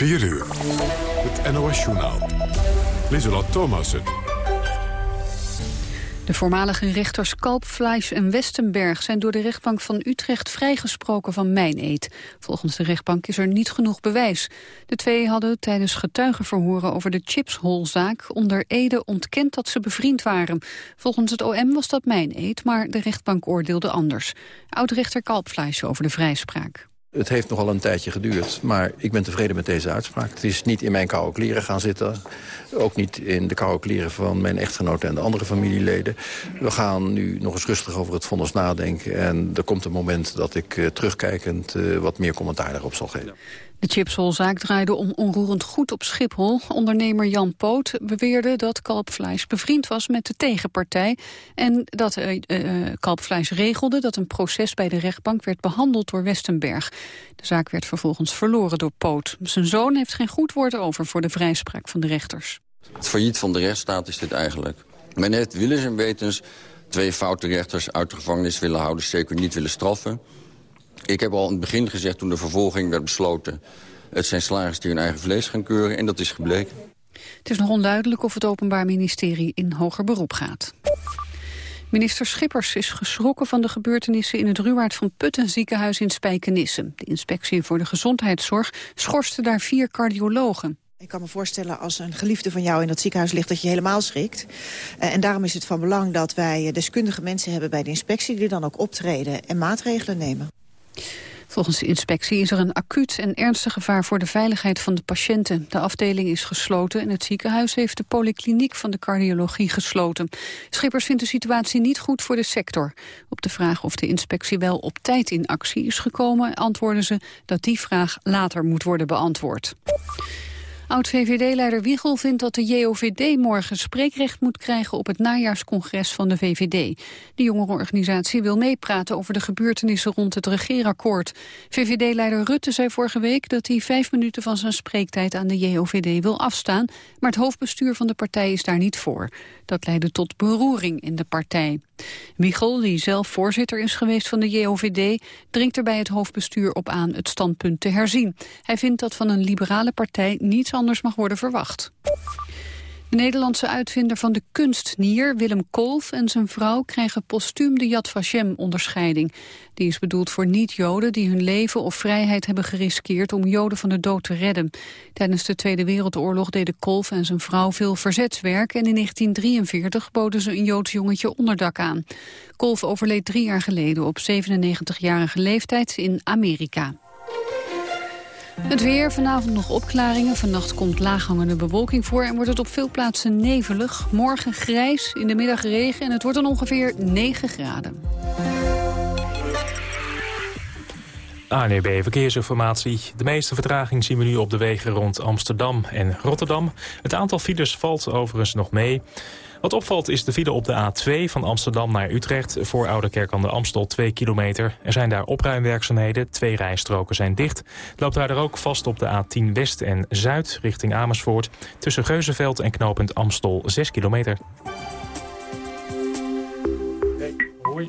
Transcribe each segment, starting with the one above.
4 uur. Het NOS-journaal. Lieselot Thomassen. De voormalige rechters Kalpfleisch en Westenberg zijn door de rechtbank van Utrecht vrijgesproken van mijneed. Volgens de rechtbank is er niet genoeg bewijs. De twee hadden tijdens getuigenverhoren over de chipsholzaak onder Ede ontkend dat ze bevriend waren. Volgens het OM was dat mijneed, maar de rechtbank oordeelde anders. Oud-rechter over de vrijspraak. Het heeft nogal een tijdje geduurd, maar ik ben tevreden met deze uitspraak. Het is niet in mijn koude kleren gaan zitten. Ook niet in de koude kleren van mijn echtgenoten en de andere familieleden. We gaan nu nog eens rustig over het vonnis nadenken. En er komt een moment dat ik uh, terugkijkend uh, wat meer commentaar daarop zal geven. De chipsholzaak draaide om onroerend goed op Schiphol. Ondernemer Jan Poot beweerde dat Kalpvleis bevriend was met de tegenpartij... en dat uh, uh, Kalpvleis regelde dat een proces bij de rechtbank werd behandeld door Westenberg. De zaak werd vervolgens verloren door Poot. Zijn zoon heeft geen goed woord over voor de vrijspraak van de rechters. Het failliet van de rechtsstaat is dit eigenlijk. Men heeft willens en wetens twee foute rechters uit de gevangenis willen houden... zeker niet willen straffen... Ik heb al in het begin gezegd, toen de vervolging werd besloten... het zijn slagers die hun eigen vlees gaan keuren, en dat is gebleken. Het is nog onduidelijk of het Openbaar Ministerie in hoger beroep gaat. Minister Schippers is geschrokken van de gebeurtenissen in het Ruwaard van Putten ziekenhuis in Spijkenisse. De inspectie voor de gezondheidszorg schorste daar vier cardiologen. Ik kan me voorstellen als een geliefde van jou in dat ziekenhuis ligt... dat je helemaal schrikt. Uh, en daarom is het van belang dat wij deskundige mensen hebben bij de inspectie... die dan ook optreden en maatregelen nemen. Volgens de inspectie is er een acuut en ernstig gevaar voor de veiligheid van de patiënten. De afdeling is gesloten en het ziekenhuis heeft de polykliniek van de cardiologie gesloten. Schippers vindt de situatie niet goed voor de sector. Op de vraag of de inspectie wel op tijd in actie is gekomen, antwoorden ze dat die vraag later moet worden beantwoord. Oud-VVD-leider Wiegel vindt dat de JOVD morgen spreekrecht moet krijgen op het najaarscongres van de VVD. De jongerenorganisatie wil meepraten over de gebeurtenissen rond het regeerakkoord. VVD-leider Rutte zei vorige week dat hij vijf minuten van zijn spreektijd aan de JOVD wil afstaan, maar het hoofdbestuur van de partij is daar niet voor. Dat leidde tot beroering in de partij. Wiegel, die zelf voorzitter is geweest van de JOVD, dringt er bij het hoofdbestuur op aan het standpunt te herzien. Hij vindt dat van een liberale partij niets anders mag worden verwacht. De Nederlandse uitvinder van de kunstnier, Willem Kolf en zijn vrouw krijgen postuum de Yad Vashem-onderscheiding. Die is bedoeld voor niet-Joden die hun leven of vrijheid hebben geriskeerd om Joden van de dood te redden. Tijdens de Tweede Wereldoorlog deden Kolf en zijn vrouw veel verzetswerk en in 1943 boden ze een Joods jongetje onderdak aan. Kolf overleed drie jaar geleden op 97-jarige leeftijd in Amerika. Het weer, vanavond nog opklaringen. Vannacht komt laaghangende bewolking voor en wordt het op veel plaatsen nevelig. Morgen grijs, in de middag regen en het wordt dan ongeveer 9 graden. ANEB Verkeersinformatie. De meeste vertraging zien we nu op de wegen rond Amsterdam en Rotterdam. Het aantal files valt overigens nog mee. Wat opvalt is de file op de A2 van Amsterdam naar Utrecht... voor Ouderkerk aan de Amstel 2 kilometer. Er zijn daar opruimwerkzaamheden, twee rijstroken zijn dicht. Loopt daar ook vast op de A10 West en Zuid richting Amersfoort... tussen Geuzenveld en knooppunt Amstel 6 kilometer. Hoi.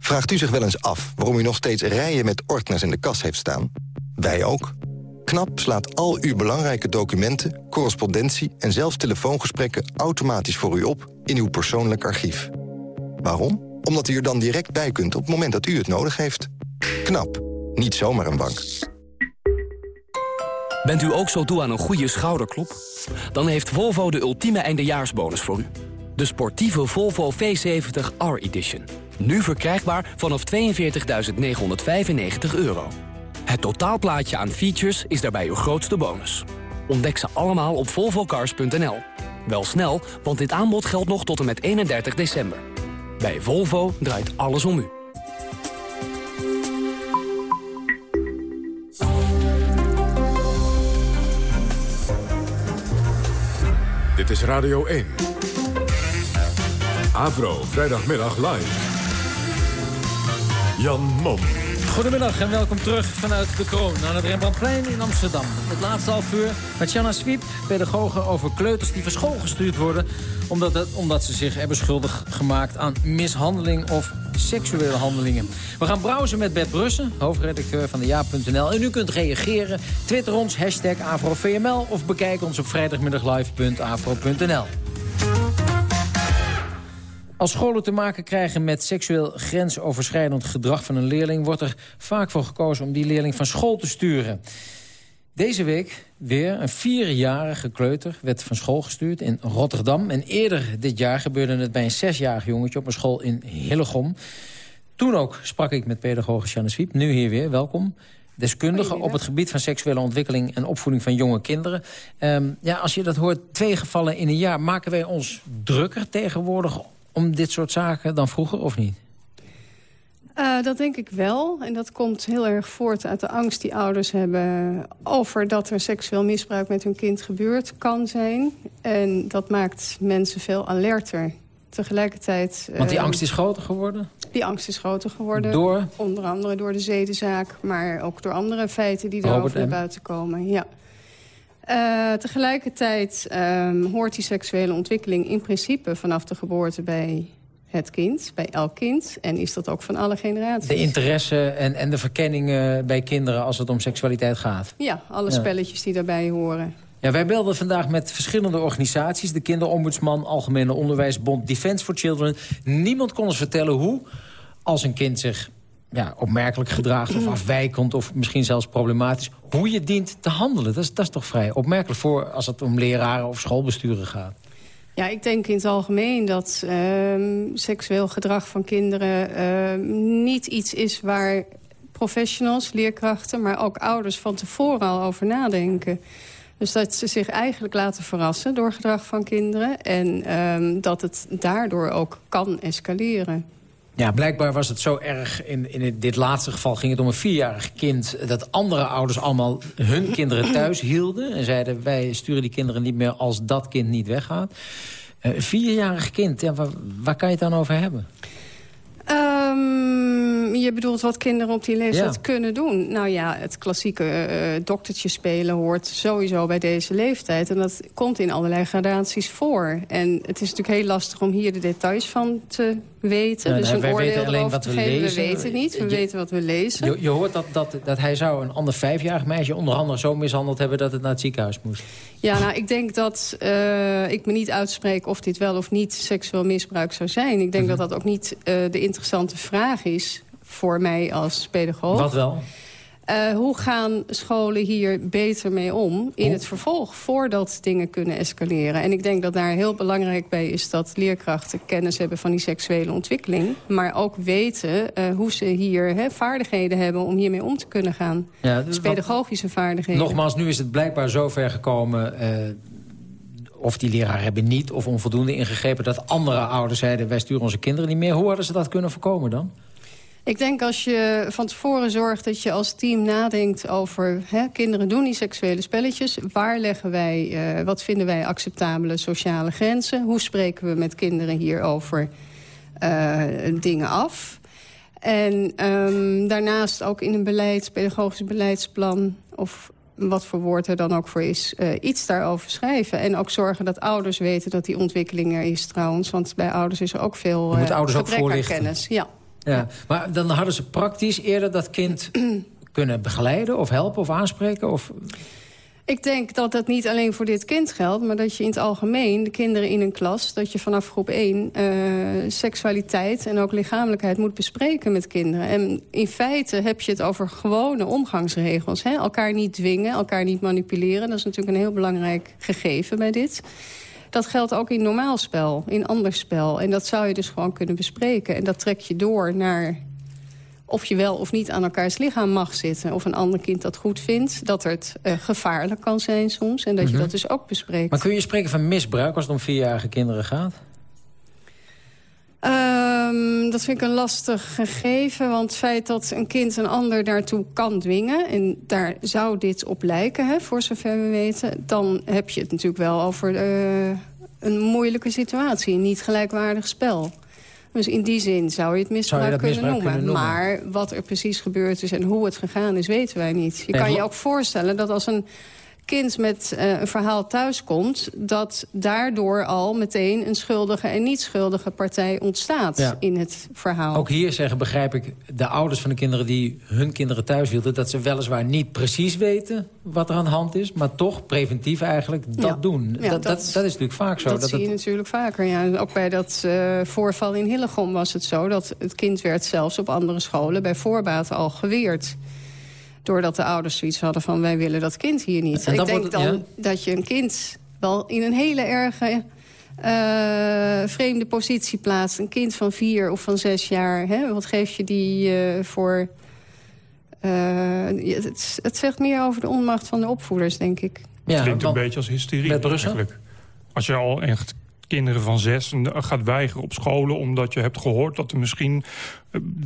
Vraagt u zich wel eens af waarom u nog steeds rijen met ordners in de kas heeft staan? Wij ook. KNAP slaat al uw belangrijke documenten, correspondentie... en zelfs telefoongesprekken automatisch voor u op in uw persoonlijk archief. Waarom? Omdat u er dan direct bij kunt op het moment dat u het nodig heeft. KNAP. Niet zomaar een bank. Bent u ook zo toe aan een goede schouderklop? Dan heeft Volvo de ultieme eindejaarsbonus voor u. De sportieve Volvo V70 R-Edition. Nu verkrijgbaar vanaf 42.995 euro. Het totaalplaatje aan features is daarbij uw grootste bonus. Ontdek ze allemaal op volvocars.nl. Wel snel, want dit aanbod geldt nog tot en met 31 december. Bij Volvo draait alles om u. Dit is Radio 1. Avro, vrijdagmiddag live. Jan Mom. Goedemiddag en welkom terug vanuit de kroon aan het Rembrandtplein in Amsterdam. Het laatste half uur met Shanna Swiep, pedagogen over kleuters die van school gestuurd worden... omdat, omdat ze zich hebben schuldig gemaakt aan mishandeling of seksuele handelingen. We gaan browsen met Bert Brussen, hoofdredacteur van de Ja.nl. En u kunt reageren, twitter ons, hashtag AfroVML... of bekijk ons op vrijdagmiddaglive.afro.nl. Als scholen te maken krijgen met seksueel grensoverschrijdend gedrag van een leerling... wordt er vaak voor gekozen om die leerling van school te sturen. Deze week weer een vierjarige kleuter werd van school gestuurd in Rotterdam. En eerder dit jaar gebeurde het bij een zesjarig jongetje op een school in Hillegom. Toen ook sprak ik met pedagoge Sjanne Swiep, nu hier weer, welkom. Deskundige op het gebied van seksuele ontwikkeling en opvoeding van jonge kinderen. Um, ja, als je dat hoort, twee gevallen in een jaar, maken wij ons drukker tegenwoordig om dit soort zaken dan vroeger of niet? Uh, dat denk ik wel. En dat komt heel erg voort uit de angst die ouders hebben... over dat er seksueel misbruik met hun kind gebeurd kan zijn. En dat maakt mensen veel alerter. Tegelijkertijd... Want die uh, angst is groter geworden? Die angst is groter geworden. Door? Onder andere door de zedenzaak, maar ook door andere feiten die erover naar buiten komen. Ja. Uh, tegelijkertijd um, hoort die seksuele ontwikkeling in principe vanaf de geboorte bij het kind, bij elk kind. En is dat ook van alle generaties. De interesse en, en de verkenning uh, bij kinderen als het om seksualiteit gaat. Ja, alle spelletjes die daarbij horen. Ja, wij belden vandaag met verschillende organisaties. De Kinderombudsman, Algemene Onderwijsbond, Defense for Children. Niemand kon ons vertellen hoe, als een kind zich ja, opmerkelijk gedraagt of afwijkend... of misschien zelfs problematisch, hoe je dient te handelen. Dat is, dat is toch vrij opmerkelijk voor als het om leraren of schoolbesturen gaat. Ja, ik denk in het algemeen dat uh, seksueel gedrag van kinderen... Uh, niet iets is waar professionals, leerkrachten... maar ook ouders van tevoren al over nadenken. Dus dat ze zich eigenlijk laten verrassen door gedrag van kinderen... en uh, dat het daardoor ook kan escaleren. Ja, blijkbaar was het zo erg. In, in dit laatste geval ging het om een vierjarig kind... dat andere ouders allemaal hun kinderen thuis hielden... en zeiden, wij sturen die kinderen niet meer als dat kind niet weggaat. Uh, een vierjarig kind, ja, waar, waar kan je het dan over hebben? Um, je bedoelt wat kinderen op die leeftijd ja. kunnen doen. Nou ja, het klassieke uh, doktertje spelen hoort sowieso bij deze leeftijd. En dat komt in allerlei gradaties voor. En het is natuurlijk heel lastig om hier de details van te weten. Ja, dus een wij weten alleen wat we lezen. We weten niet, we je, weten wat we lezen. Je, je hoort dat, dat, dat hij zou een ander vijfjarig meisje onder andere zo mishandeld hebben... dat het naar het ziekenhuis moest. Ja, nou, ik denk dat uh, ik me niet uitspreek of dit wel of niet seksueel misbruik zou zijn. Ik denk -hmm. dat dat ook niet uh, de interessante vraag is voor mij als pedagoog. Wat wel? Uh, hoe gaan scholen hier beter mee om in het vervolg... voordat dingen kunnen escaleren? En ik denk dat daar heel belangrijk bij is... dat leerkrachten kennis hebben van die seksuele ontwikkeling... maar ook weten uh, hoe ze hier he, vaardigheden hebben... om hiermee om te kunnen gaan. Ja, dus pedagogische vaardigheden. Nogmaals, nu is het blijkbaar zo ver gekomen... Uh, of die leraren hebben niet of onvoldoende ingegrepen... dat andere ouders zeiden, wij sturen onze kinderen niet meer. Hoe hadden ze dat kunnen voorkomen dan? Ik denk als je van tevoren zorgt dat je als team nadenkt over... Hè, kinderen doen die seksuele spelletjes. Waar leggen wij, uh, wat vinden wij acceptabele sociale grenzen? Hoe spreken we met kinderen hierover uh, dingen af? En um, daarnaast ook in een beleid, pedagogisch beleidsplan... of wat voor woord er dan ook voor is, uh, iets daarover schrijven. En ook zorgen dat ouders weten dat die ontwikkeling er is trouwens. Want bij ouders is er ook veel uh, ouders ook voorlichten. kennis. Ja. Ja, maar dan hadden ze praktisch eerder dat kind kunnen begeleiden... of helpen of aanspreken? Of... Ik denk dat dat niet alleen voor dit kind geldt... maar dat je in het algemeen, de kinderen in een klas... dat je vanaf groep 1 uh, seksualiteit en ook lichamelijkheid moet bespreken met kinderen. En in feite heb je het over gewone omgangsregels. Hè? Elkaar niet dwingen, elkaar niet manipuleren. Dat is natuurlijk een heel belangrijk gegeven bij dit. Dat geldt ook in normaal spel, in ander spel. En dat zou je dus gewoon kunnen bespreken. En dat trek je door naar of je wel of niet aan elkaars lichaam mag zitten. Of een ander kind dat goed vindt. Dat het uh, gevaarlijk kan zijn soms. En dat je mhm. dat dus ook bespreekt. Maar kun je spreken van misbruik als het om vierjarige kinderen gaat? Um, dat vind ik een lastig gegeven. Want het feit dat een kind een ander daartoe kan dwingen... en daar zou dit op lijken, hè, voor zover we weten... dan heb je het natuurlijk wel over uh, een moeilijke situatie. Een niet gelijkwaardig spel. Dus in die zin zou je het misbruik, kunnen, noemen. Maar wat er precies gebeurd is en hoe het gegaan is, weten wij niet. Je kan je ook voorstellen dat als een kind met uh, een verhaal thuiskomt... dat daardoor al meteen een schuldige en niet schuldige partij ontstaat in het verhaal. Ook hier zeggen, begrijp ik, de ouders van de kinderen die hun kinderen thuis hielden... dat ze weliswaar niet precies weten wat er aan de hand is... maar toch preventief eigenlijk dat doen. dat, dat, dat, is natuurlijk vaak zo. Dat, zie je natuurlijk vaker, ja. Ook bij dat uh, voorval in Hillegom was het zo... dat het kind werd zelfs op andere scholen bij voorbaat al geweerd doordat de ouders zoiets hadden van wij willen dat kind hier niet. Ik denk dan dat je een kind wel in een hele erge uh, vreemde positie plaatst. Een kind van vier of van zes jaar. Hè? Wat geef je die uh, voor... Uh, het, het, zegt meer over de onmacht van de opvoeders, denk ik. Ja, het klinkt een beetje als hysterie met eigenlijk. Als je al echt kinderen van zes gaat weigeren op scholen... omdat je hebt gehoord dat er misschien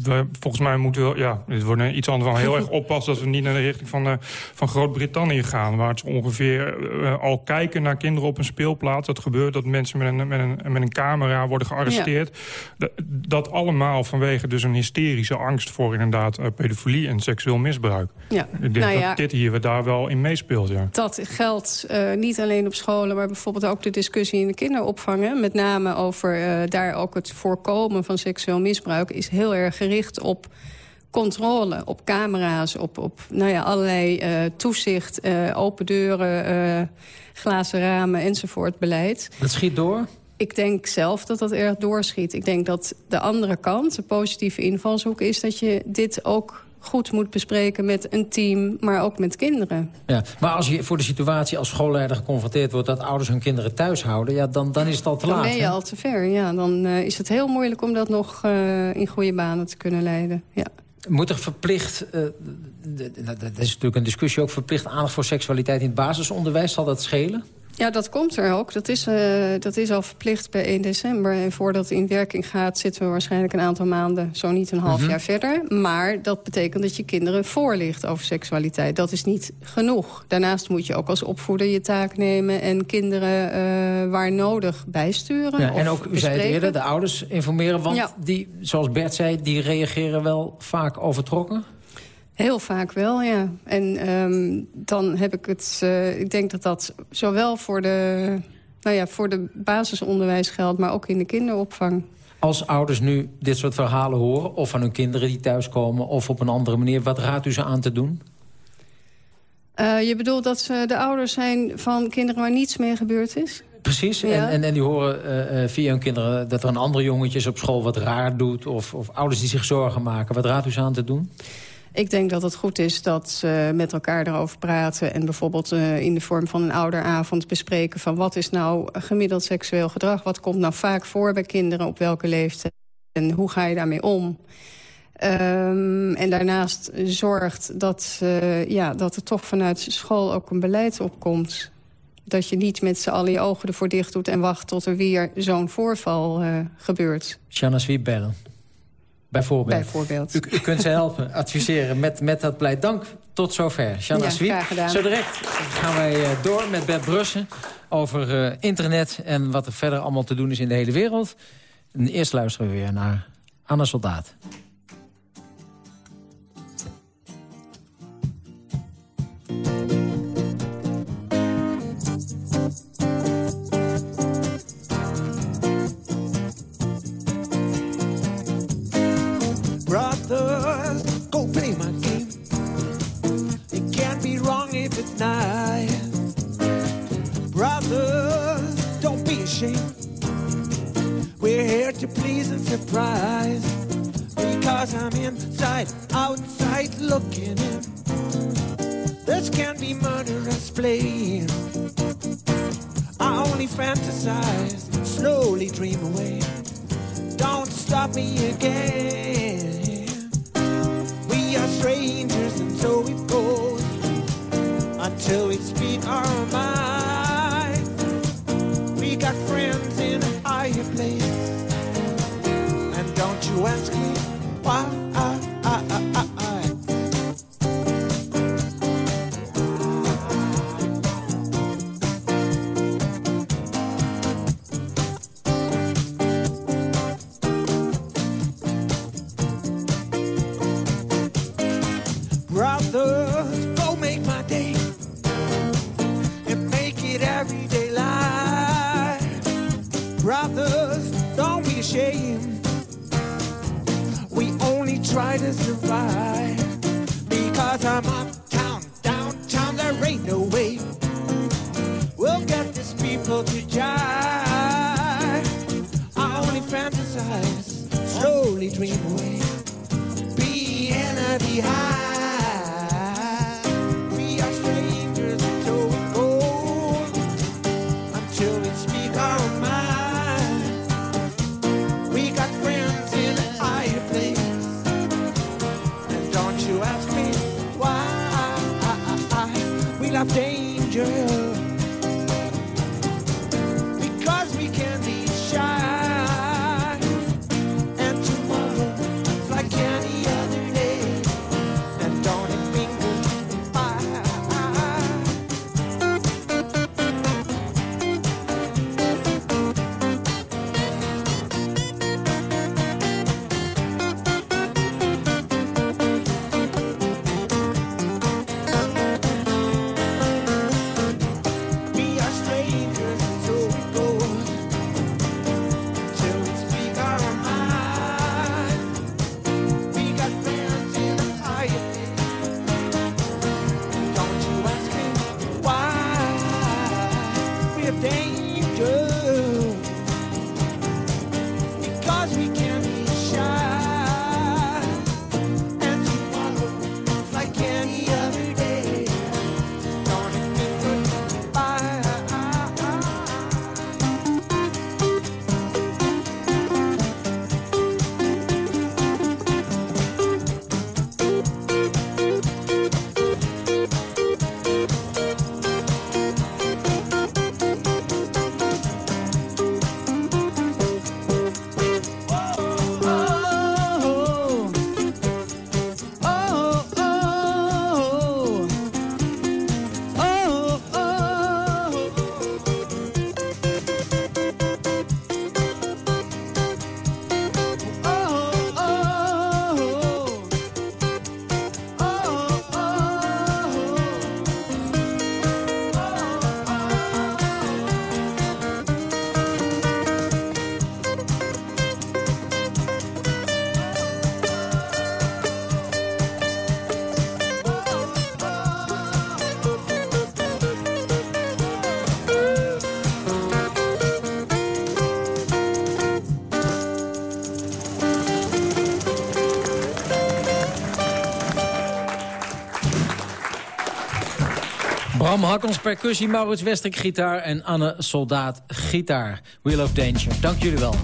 we, volgens mij moeten we, ja, het wordt iets anders van heel erg oppassen... dat we niet naar de richting van, uh, van Groot-Brittannië gaan... waar ze ongeveer uh, al kijken naar kinderen op een speelplaats. Dat gebeurt dat mensen met een, met een, met een camera worden gearresteerd. Ja. Dat allemaal vanwege dus een hysterische angst voor inderdaad uh, pedofilie en seksueel misbruik. Ja. Ik denk nou ja, dat dit hier daar wel in meespeelt, ja. Dat geldt niet alleen op scholen, maar bijvoorbeeld ook de discussie in de kinderopvang. Met name over daar ook het voorkomen van seksueel misbruik is heel erg gericht op controle, op camera's, op, op nou ja, allerlei uh, toezicht, uh, open deuren, uh, glazen ramen enzovoort beleid. Dat schiet door? Ik denk zelf dat dat erg doorschiet. Ik denk dat de andere kant, de positieve invalshoek, is dat je dit ook goed moet bespreken met een team, maar ook met kinderen. Ja, maar als je voor de situatie als schoolleider geconfronteerd wordt... dat ouders hun kinderen thuis houden, ja, dan, dan is het al te laat. Dan ben je al te ver, ja. Dan uh, is het heel moeilijk om dat nog uh, in goede banen te kunnen leiden. Ja. Moet er verplicht, uh, dat is natuurlijk een discussie ook... verplicht aandacht voor seksualiteit in het basisonderwijs, zal dat schelen? Ja, dat komt er ook. Dat is, uh, dat is al verplicht bij 1 december. En voordat het in werking gaat zitten we waarschijnlijk een aantal maanden... zo niet een half -hmm. jaar verder. Maar dat betekent dat je kinderen voorlicht over seksualiteit. Dat is niet genoeg. Daarnaast moet je ook als opvoeder je taak nemen... en kinderen uh, waar nodig bijsturen. Ja, en ook, u zei het eerder, de ouders informeren. Want ja. die, zoals Bert zei, die reageren wel vaak overtrokken. Heel vaak wel, ja. En um, dan heb ik het... Uh, ik denk dat dat zowel voor de, nou ja, voor de basisonderwijs geldt... maar ook in de kinderopvang. Als ouders nu dit soort verhalen horen... of van hun kinderen die thuiskomen... of op een andere manier, wat raadt u ze aan te doen? Uh, je bedoelt dat ze de ouders zijn van kinderen waar niets mee gebeurd is? Precies, ja. en, en, en, die horen uh, via hun kinderen dat er een andere jongetje op school wat raar doet... Of, of ouders die zich zorgen maken. Wat raadt u ze aan te doen? Ik denk dat het goed is dat ze met elkaar erover praten... en bijvoorbeeld uh, in de vorm van een ouderavond bespreken... van wat is nou gemiddeld seksueel gedrag? Wat komt nou vaak voor bij kinderen op welke leeftijd? En hoe ga je daarmee om? Um, en daarnaast zorgt dat, uh, ja, dat er toch vanuit school ook een beleid opkomt. Dat je niet met z'n allen je ogen ervoor dicht doet... en wacht tot er weer zo'n voorval uh, gebeurt. Shanna Swiebellen. Bijvoorbeeld. Bijvoorbeeld. U, u, kunt ze helpen, adviseren met, met dat beleid. Dank, tot zover. Shanna ja, Swiep. Zo direct gaan wij uh, door met Bert Brussen over uh, internet... en wat er verder allemaal te doen is in de hele wereld. En eerst luisteren we weer naar Anna Soldaat. We love danger Bram Hakkels percussie, Maurits Westrik gitaar en Anne Soldaat gitaar. Wheel of Danger. Dank jullie wel.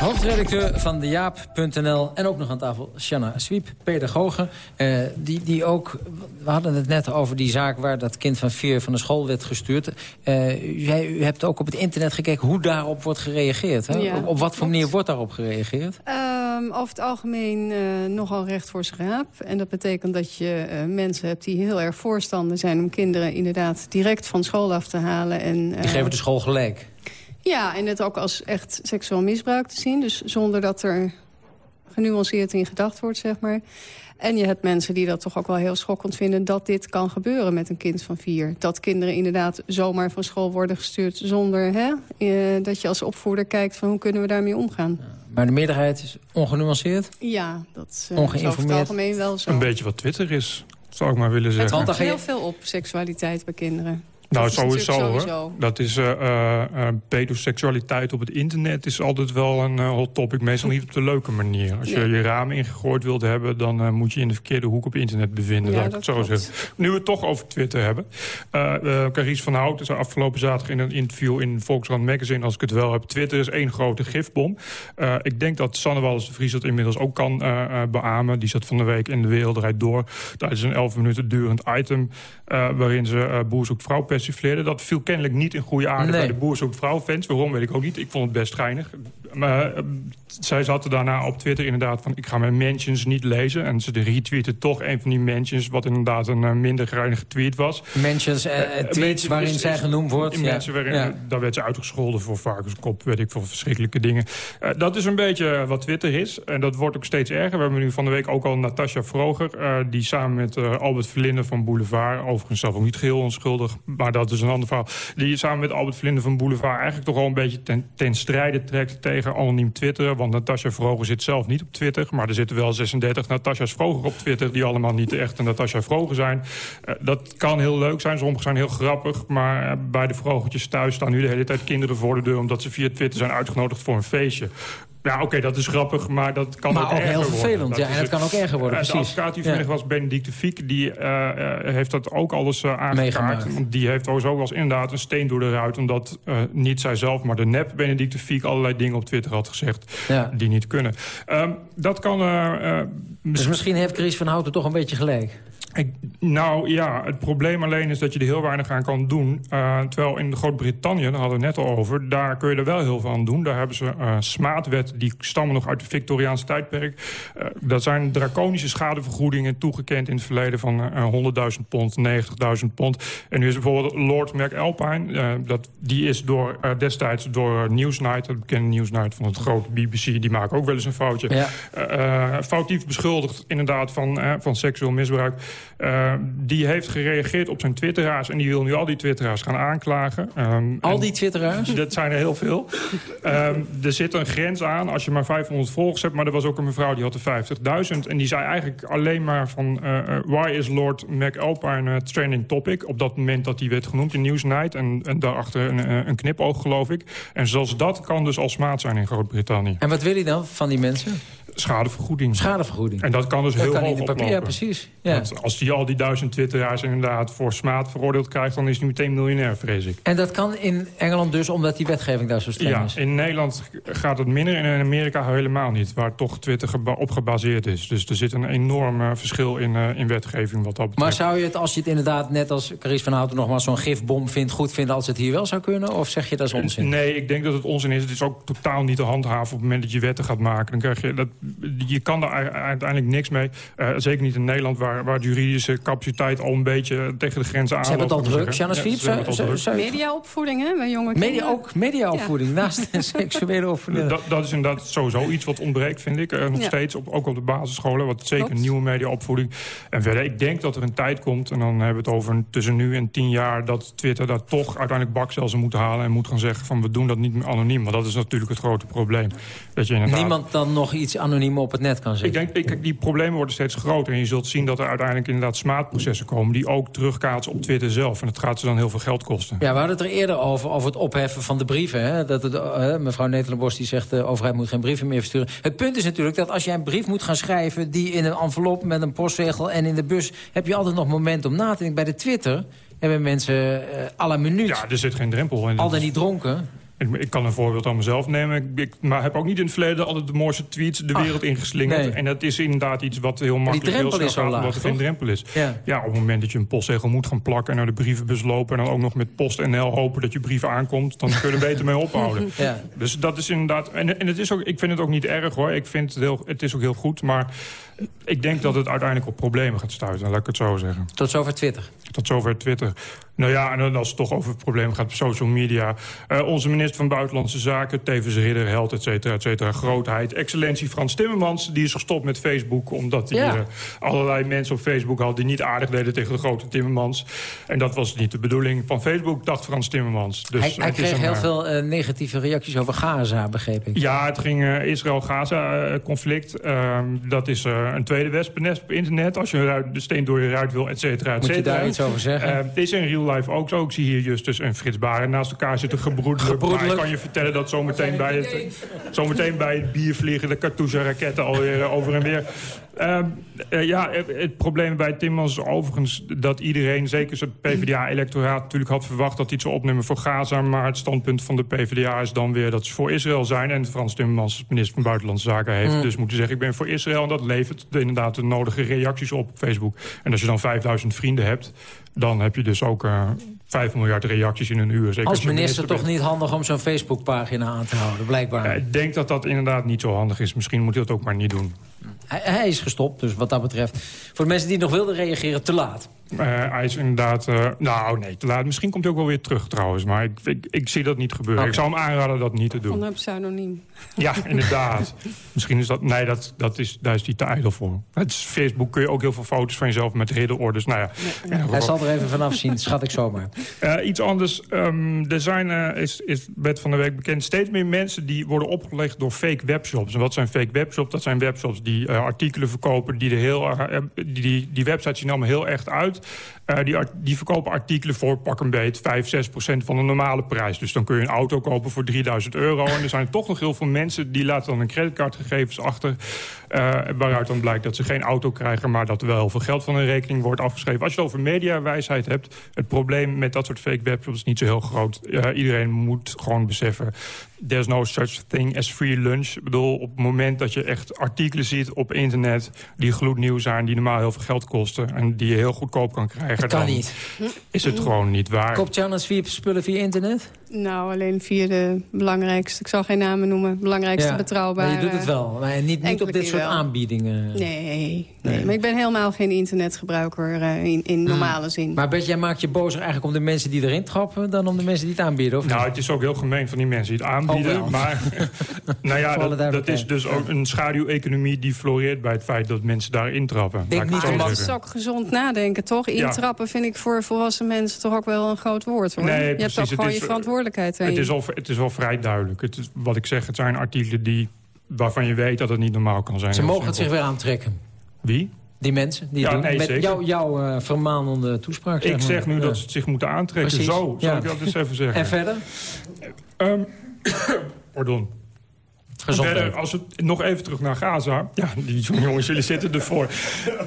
Hoofdredacteur van de Jaap.nl en ook nog aan tafel Shanna Swiep, pedagoge. eh, die, die ook, we hadden het net over die zaak waar dat kind van vier van de school werd gestuurd. Eh, jij, u hebt ook op het internet gekeken hoe daarop wordt gereageerd. Hè? Ja, op, op wat voor manier wordt daarop gereageerd? Ehm, over het algemeen eh, nogal recht voor schraap. En dat betekent dat je eh, mensen hebt die heel erg voorstander zijn... om kinderen inderdaad direct van school af te halen. En, Die geven de school gelijk. Ja, en het ook als echt seksueel misbruik te zien. Dus zonder dat er genuanceerd in gedacht wordt, zeg maar. En je hebt mensen die dat toch ook wel heel schokkend vinden... dat dit kan gebeuren met een kind van vier. Dat kinderen inderdaad zomaar van school worden gestuurd... zonder hè, eh, dat je als opvoeder kijkt van hoe kunnen we daarmee omgaan. Maar de meerderheid is ongenuanceerd? Ja, dat eh, is over het algemeen wel zo. Een beetje wat Twitter is. zou ik maar willen zeggen. Het valt heel veel op, seksualiteit bij kinderen. Nou, Dat is sowieso, sowieso. Dat is eh, pedoseksualiteit op het internet is altijd wel een hot topic. Meestal niet op de leuke manier. Als je Nee. je ramen ingegooid wilt hebben... dan moet je in de verkeerde hoek op internet bevinden. Ja, laat ik dat het zo. Nu we het toch over Twitter hebben. Carice van Hout is afgelopen zaterdag in een interview in Volkskrant Magazine... als ik het wel heb. Twitter is één grote gifbom. Ik denk dat Sanne Wallis de Vries dat inmiddels ook kan beamen. Die zat van de week in de wereld Draait door. Tijdens een 11 minuten durend item... waarin ze Boer zoekt vrouw Dat viel kennelijk niet in goede aarde Nee. bij de Boer zoekt vrouw fans. Waarom weet ik ook niet. Ik vond het best geinig. Maar eh, zij zaten daarna op Twitter inderdaad van... ik ga mijn mentions niet lezen. En ze retweeten toch een van die mentions... wat inderdaad een eh, minder geinige tweet was. Mentions, eh, tweets waarin is- zij genoemd wordt. ja. mensen waarin, Ja. Daar werd ze uitgescholden voor varkenskop, weet ik, voor verschrikkelijke dingen. Dat is een beetje wat Twitter is. En dat wordt ook steeds erger. We hebben nu van de week ook al Natasja Vroger... die samen met Albert Verlinde van Boulevard... overigens zelf ook niet geheel onschuldig, maar dat is een ander verhaal... die samen met Albert Verlinde van Boulevard... eigenlijk toch al een beetje ten, ten strijde trekt tegen anoniem Twitter. Want Natasja Vroger zit zelf niet op Twitter... maar er zitten wel 36 Natasja's Vroger op Twitter... die allemaal niet de echte Natasja Vroger zijn. Eh, dat kan heel leuk zijn, sommige zijn heel grappig... maar eh, bij de Vrogertjes thuis staan nu de hele tijd kinderen voor de deur... omdat ze via Twitter zijn uitgenodigd voor een feestje. Ja, oké, dat is grappig, maar dat kan Maar ook, ook erger heel worden. vervelend, ja, en het kan ook erger worden, Eh, De precies. advocaat die Ja. vanmiddag was, Benedict de Fiek... die eh, eh, heeft dat ook alles eh, aangekaart. Want Die heeft sowieso was inderdaad een steen door de ruit... omdat eh, niet zijzelf, maar de nep Benedict de Fiek... allerlei dingen op Twitter had gezegd Ja. die niet kunnen. Ehm, dat kan... Dus misschien heeft Chris van Houten toch een beetje gelijk. ik, nou ja, het probleem alleen is dat je er heel weinig aan kan doen. Uh, terwijl in Groot-Brittannië, daar hadden we het net al over... daar kun je er wel heel veel aan doen. Daar hebben ze uh, die stammen nog uit het Victoriaanse tijdperk. Uh, dat zijn draconische schadevergoedingen toegekend in het verleden... van uh, 100.000 pond, 90.000 pond. En nu is bijvoorbeeld Lord McAlpine... Uh, dat, die is door, destijds door Newsnight, het bekende Newsnight van het grote BBC... die maken ook wel eens een foutje. Ja. Foutief beschuldigd inderdaad van, van seksueel misbruik. Die heeft gereageerd op zijn twitteraars... en die wil nu al die twitteraars gaan aanklagen. Um, al die twitteraars? Dat zijn er heel veel. Um, er zit een grens aan als je maar 500 volgers hebt... maar er was ook een mevrouw die had er 50.000... en die zei eigenlijk alleen maar van... Uh, why is Lord McAlpine a trending topic? Op dat moment dat hij werd genoemd in Newsnight... en, en daarachter een, een knipoog, geloof ik. En zelfs dat kan dus al smaad zijn in Groot-Brittannië. En wat wil hij dan van die mensen? Schadevergoeding. Schadevergoeding. En dat kan dus dat heel kan hoog in de papier, oplopen. Ja, precies. Ja. Want als hij al die duizend twitteraars inderdaad voor smaad veroordeeld krijgt... dan is hij meteen miljonair, vrees ik. En dat kan in Engeland dus omdat die wetgeving daar zo streng ja, is? in Nederland gaat het minder en in Amerika helemaal niet. Waar toch Twitter op gebaseerd is. Dus er zit een enorm uh, verschil in, uh, in wetgeving wat dat betreft. Maar zou je het, als je het inderdaad net als Carice van Houten... nogmaals zo'n gifbom vindt, goed vinden als het hier wel zou kunnen? Of zeg je dat is onzin? Nee, ik denk dat het onzin is. Het is ook totaal niet te handhaven op het moment dat je wetten gaat maken. Dan krijg je, dat, je kan daar uiteindelijk niks mee. Uh, zeker niet in Nederland, waar, waar de juridische capaciteit al een beetje tegen de grenzen aan. Ze hebben het al druk, Jannes Fiep. Ja, Mediaopvoeding, hè, bij jonge Media, ook mediaopvoeding, ja. naast de seksuele opvoeding. Dat, dat is inderdaad sowieso iets wat ontbreekt, vind ik. Uh, nog ja. steeds, op, ook op de basisscholen. Wat zeker Klopt. nieuwe mediaopvoeding. En verder, ik denk dat er een tijd komt... en dan hebben we het over tussen nu en tien jaar... dat Twitter daar toch uiteindelijk bakcelsen moet halen... en moet gaan zeggen van we doen dat niet meer anoniem. Want dat is natuurlijk het grote probleem. Dat je inderdaad... Niemand dan nog iets anoniem op het net kan zetten. Ik denk, ik, die problemen worden steeds groter. En je zult zien dat er uiteindelijk inderdaad smaadprocessen komen... die ook terugkaatsen op Twitter zelf. En dat gaat ze dan heel veel geld kosten. Ja, we hadden het er eerder over, over het opheffen van de brieven. Hè? Dat het, uh, mevrouw Netelenbos die zegt... de overheid moet geen brieven meer versturen. Het punt is natuurlijk dat als jij een brief moet gaan schrijven... die in een envelop met een postzegel en in de bus... heb je altijd nog moment om na te denken. Bij de Twitter hebben mensen uh, à la minuut... Ja, er zit geen drempel in. Al dan niet dronken. Ik, ik, kan een voorbeeld aan mezelf nemen. Ik, ik, maar heb ook niet in het verleden altijd de mooiste tweets de Ach, wereld ingeslingerd. Nee. En dat is inderdaad iets wat heel makkelijk die is gaat, omdat er geen drempel is. Ja. ja. op het moment dat je een postzegel moet gaan plakken... en naar de brievenbus lopen en dan ook nog met PostNL hopen dat je brief aankomt... dan kun je er beter mee ophouden. Ja. Dus dat is inderdaad... En, en het is ook, ik vind het ook niet erg hoor. Ik vind het, heel, het is ook heel goed, maar... Ik denk dat het uiteindelijk op problemen gaat stuiten, laat ik het zo zeggen. Tot zover Twitter? Tot zover Twitter. Nou ja, en als het toch over het probleem gaat op social media... Uh, onze minister van Buitenlandse Zaken, tevens ridder, held, et cetera, et cetera... grootheid, excellentie Frans Timmermans... die is gestopt met Facebook omdat hij Ja. uh, allerlei mensen op Facebook had... die niet aardig deden tegen de grote Timmermans. En dat was niet de bedoeling van Facebook, dacht Frans Timmermans. Dus hij kreeg een, heel uh, veel uh, negatieve reacties over Gaza, begreep ik. Ja, het ging Israël-Gaza-conflict. Uh, dat is uh, eh, een tweede wespennest op internet. Als je een ruit, de steen door je ruit wil, et cetera, et Moet je daar iets over zeggen? het is in real life ook zo. Ik zie hier Justus en Frits Baren naast elkaar zitten gebroedelijk. Maar ik kan je vertellen dat zometeen bij het, zometeen bij het bier vliegen... de Katusha-raketten alweer over en weer. Ehm, eh, ja, het, het, probleem bij Timmans is overigens dat iedereen... zeker het PvdA-electoraat natuurlijk had verwacht... dat hij iets zou opnemen voor Gaza. Maar het standpunt van de PvdA is dan weer dat ze voor Israël zijn. En Frans Timmermans, minister van Buitenlandse Zaken... heeft mm. dus moeten zeggen, ik ben voor Israël. En dat levert inderdaad de nodige reacties op op Facebook. En als je dan 5000 vrienden hebt... dan heb je dus ook uh, eh, 5 miljard reacties in een uur. Zeker als minister, toch niet handig om zo'n Facebookpagina aan te houden, blijkbaar. ik denk dat dat inderdaad niet zo handig is. Misschien moet hij dat ook maar niet doen. Hij, hij, is gestopt, dus wat dat betreft... voor de mensen die nog wilden reageren, te laat. Uh, hij is inderdaad... Uh, nou, nee, te laat. Misschien komt hij ook wel weer terug trouwens. Maar ik, ik, ik zie dat niet gebeuren. Ik zou hem aanraden dat niet te doen. Van een pseudoniem. Ja, inderdaad. Misschien is dat... Nee, dat, dat is, daar is hij te ijdel voor. Het is Facebook kun je ook heel veel foto's van jezelf met ridderorders. Nou ja, Hij zal er even vanaf zien, schat ik zomaar. Uh, iets anders. Um, er zijn, is, is bed van de week bekend... steeds meer mensen die worden opgelegd door fake webshops. En wat zijn fake webshops? Dat zijn webshops die artikelen verkopen... die, de heel, die, die, die websites zien allemaal heel echt uit... Die, die, verkopen artikelen voor pak een beet 5, 6 procent van de normale prijs. Dus dan kun je een auto kopen voor 3000 euro. En er zijn toch nog heel veel mensen die laten dan een creditcardgegevens achter... Uh, waaruit dan blijkt dat ze geen auto krijgen... maar dat er wel heel veel geld van hun rekening wordt afgeschreven. Als je het over mediawijsheid hebt... het probleem met dat soort fake webshops is niet zo heel groot. Uh, iedereen moet gewoon beseffen there's no such thing as free lunch. Ik bedoel, op het moment dat je echt artikelen ziet op internet... die gloednieuw zijn, die normaal heel veel geld kosten... en die je heel goedkoop kan krijgen... Dat kan niet. is het gewoon niet waar. Koopt Jonas via spullen via internet? Nou, alleen via de belangrijkste, ik zal geen namen noemen... belangrijkste ja, betrouwbare... Maar je doet het wel, maar niet, niet op dit soort aanbiedingen. Nee, nee, maar ik ben helemaal geen internetgebruiker uh, in, in hmm. normale zin. Maar Bert, jij maakt je bozer eigenlijk om de mensen die erin trappen... dan om de mensen die het aanbieden, of Nou, het is ook heel gemeen van die mensen die het aanbieden Oh, maar nou ja, dat, dat is dus ook een schaduweconomie die floreert bij het feit dat mensen daar intrappen. Denk niet dat is ook gezond nadenken, toch? Intrappen vind ik voor volwassen mensen toch ook wel een groot woord. Hoor. Nee, je precies, hebt ook gewoon je verantwoordelijkheid. Het is, al, het is wel vrij duidelijk. Het is, wat ik zeg, het zijn artikelen die, waarvan je weet dat het niet normaal kan zijn. Ze mogen het zich weer aantrekken. Wie? Die mensen die ja, doen, nee, met jou, jouw uh, vermanende toespraak. Ik zeg, nu dat ze het zich moeten aantrekken. Precies. Zo, zal ik dat eens even zeggen. En verder? Um, pardon. Verder, als we nog even terug naar Gaza. Ja, die jongens, jullie zitten ervoor.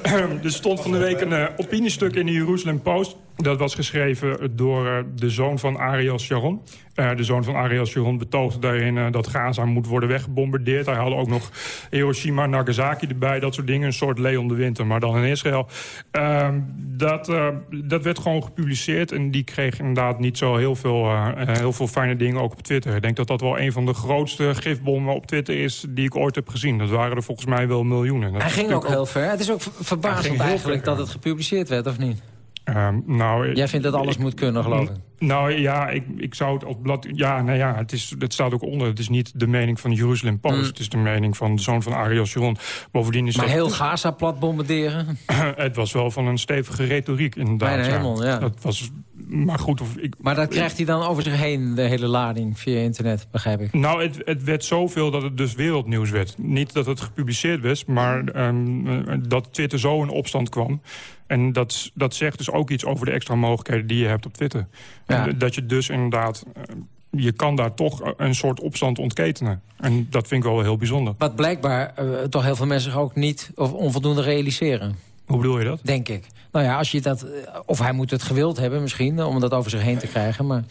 er stond van de week een uh, opiniestuk in de Jerusalem Post. Dat was geschreven door uh, de zoon van Ariel Sharon. Uh, de zoon van Ariel Sharon betoogde daarin uh, dat Gaza moet worden weggebombardeerd. Hij haalde ook nog Hiroshima, Nagasaki erbij, dat soort dingen. Een soort Leon de Winter, maar dan in Israël. Ehm, dat, dat werd gewoon gepubliceerd en die kreeg inderdaad niet zo heel veel, heel veel fijne dingen ook op Twitter. Ik denk dat dat wel een van de grootste gifbommen op Twitter is die ik ooit heb gezien. Dat waren er volgens mij wel miljoenen. Dat hij ging ook heel ver. Het is ook verbazend eigenlijk dat het gepubliceerd werd, of niet? Um, nou, Jij vindt dat alles moet kunnen, geloof ik? Nou ja, ik, ik zou het als blad... Ja, nou ja, het, is, het staat ook onder. Het is niet de mening van de Jerusalem Post. Mm. Het is de mening van de zoon van Ariel Sharon. Bovendien is maar dat, heel Gaza plat bombarderen? het was wel van een stevige retoriek, inderdaad. Bijna helemaal, ja. Dat was, maar goed, of ik, maar dat krijgt hij dan over zich heen, de hele lading, via internet, begrijp ik? Nou, het, het werd zoveel dat het dus wereldnieuws werd. Niet dat het gepubliceerd was, maar um, dat Twitter zo in opstand kwam. En dat, dat zegt dus ook iets over de extra mogelijkheden die je hebt op Twitter. Dat je dus inderdaad... Eh, je kan daar toch een soort opstand ontketenen. En dat vind ik wel heel bijzonder. Wat blijkbaar uh, toch heel veel mensen ook niet of onvoldoende realiseren. Hoe bedoel je dat? Denk ik. Nou ja, als je dat... Eh, of hij moet het gewild hebben misschien, om dat over zich heen te krijgen. Maar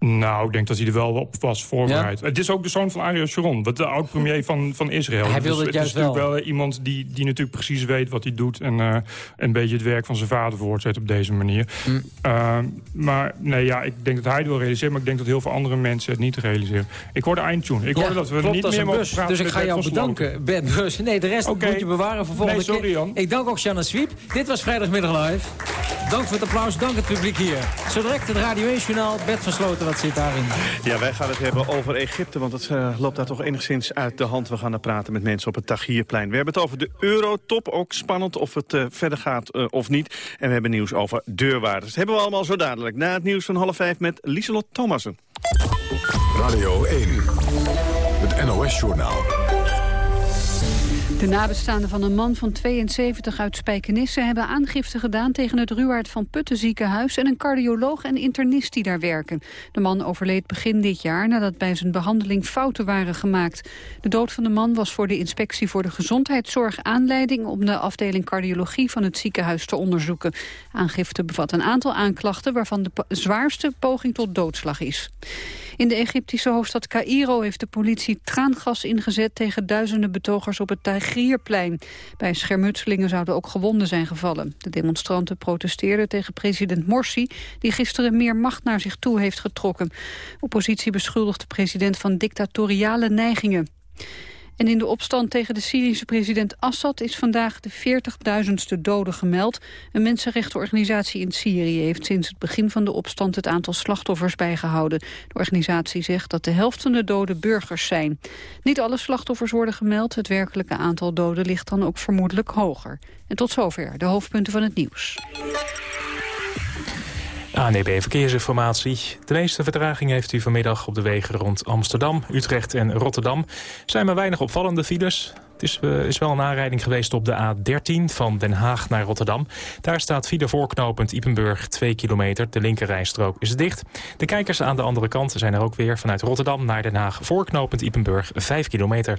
nou, ik denk dat hij er wel op was voorbereid. Het is ook de zoon van Ariel Sharon, de oud-premier van, van Israël. Hij wilde het, het is natuurlijk wel iemand die, die natuurlijk precies weet wat hij doet... en uh, een beetje het werk van zijn vader voortzet op deze manier. Hm. Uh, maar nee, ja, ik denk dat hij het wil realiseren... maar ik denk dat heel veel andere mensen het niet realiseren. Ik hoorde eindtune. Ik hoorde dat we niet meer mogen praten Dus ik ga jou bedanken, Ben Bus. Nee, de rest moet je bewaren voor volgende nee, sorry, Jan. Ik dank ook Shanna Swiep. Dit was Vrijdagmiddag Live. Dank voor het applaus, dank het publiek hier. Zo direct het Radio 1-journaal. Bert van Wat zit daarin? Ja, wij gaan het hebben over Egypte, want het uh, loopt daar toch enigszins uit de hand. We gaan er praten met mensen op het Tahrirplein. We hebben het over de eurotop, ook spannend of het uh, verder gaat uh, of niet. En we hebben nieuws over deurwaarders. Dat hebben we allemaal zo dadelijk. Na het nieuws van half vijf met Lieselot Thomassen. Radio 1, het NOS-journaal. De nabestaanden van een man van 72 uit Spijkenisse hebben aangifte gedaan tegen het Ruwaard van Putten ziekenhuis en een cardioloog en internist die daar werken. De man overleed begin dit jaar nadat bij zijn behandeling fouten waren gemaakt. De dood van de man was voor de inspectie voor de gezondheidszorg aanleiding om de afdeling cardiologie van het ziekenhuis te onderzoeken. Aangifte bevat een aantal aanklachten waarvan de zwaarste poging tot doodslag is. In de Egyptische hoofdstad Cairo heeft de politie traangas ingezet tegen duizenden betogers op het Bij schermutselingen zouden ook gewonden zijn gevallen. De demonstranten protesteerden tegen president Morsi, die gisteren meer macht naar zich toe heeft getrokken. Oppositie beschuldigt de president van dictatoriale neigingen. En in de opstand tegen de Syrische president Assad is vandaag de 40.000ste doden gemeld. Een mensenrechtenorganisatie in Syrië heeft sinds het begin van de opstand het aantal slachtoffers bijgehouden. De organisatie zegt dat de helft van de doden burgers zijn. Niet alle slachtoffers worden gemeld. Het werkelijke aantal doden ligt dan ook vermoedelijk hoger. En tot zover de hoofdpunten van het nieuws. ANEB Verkeersinformatie. De meeste vertraging heeft u vanmiddag op de wegen rond Amsterdam, Utrecht en Rotterdam. zijn maar weinig opvallende files. Het is, uh, is wel een aanrijding geweest op de A13 van Den Haag naar Rotterdam. Daar staat file voorknopend Ipenburg 2 kilometer. De linkerrijstrook is dicht. De kijkers aan de andere kant zijn er ook weer vanuit Rotterdam naar Den Haag. Voorknopend Ipenburg 5 kilometer.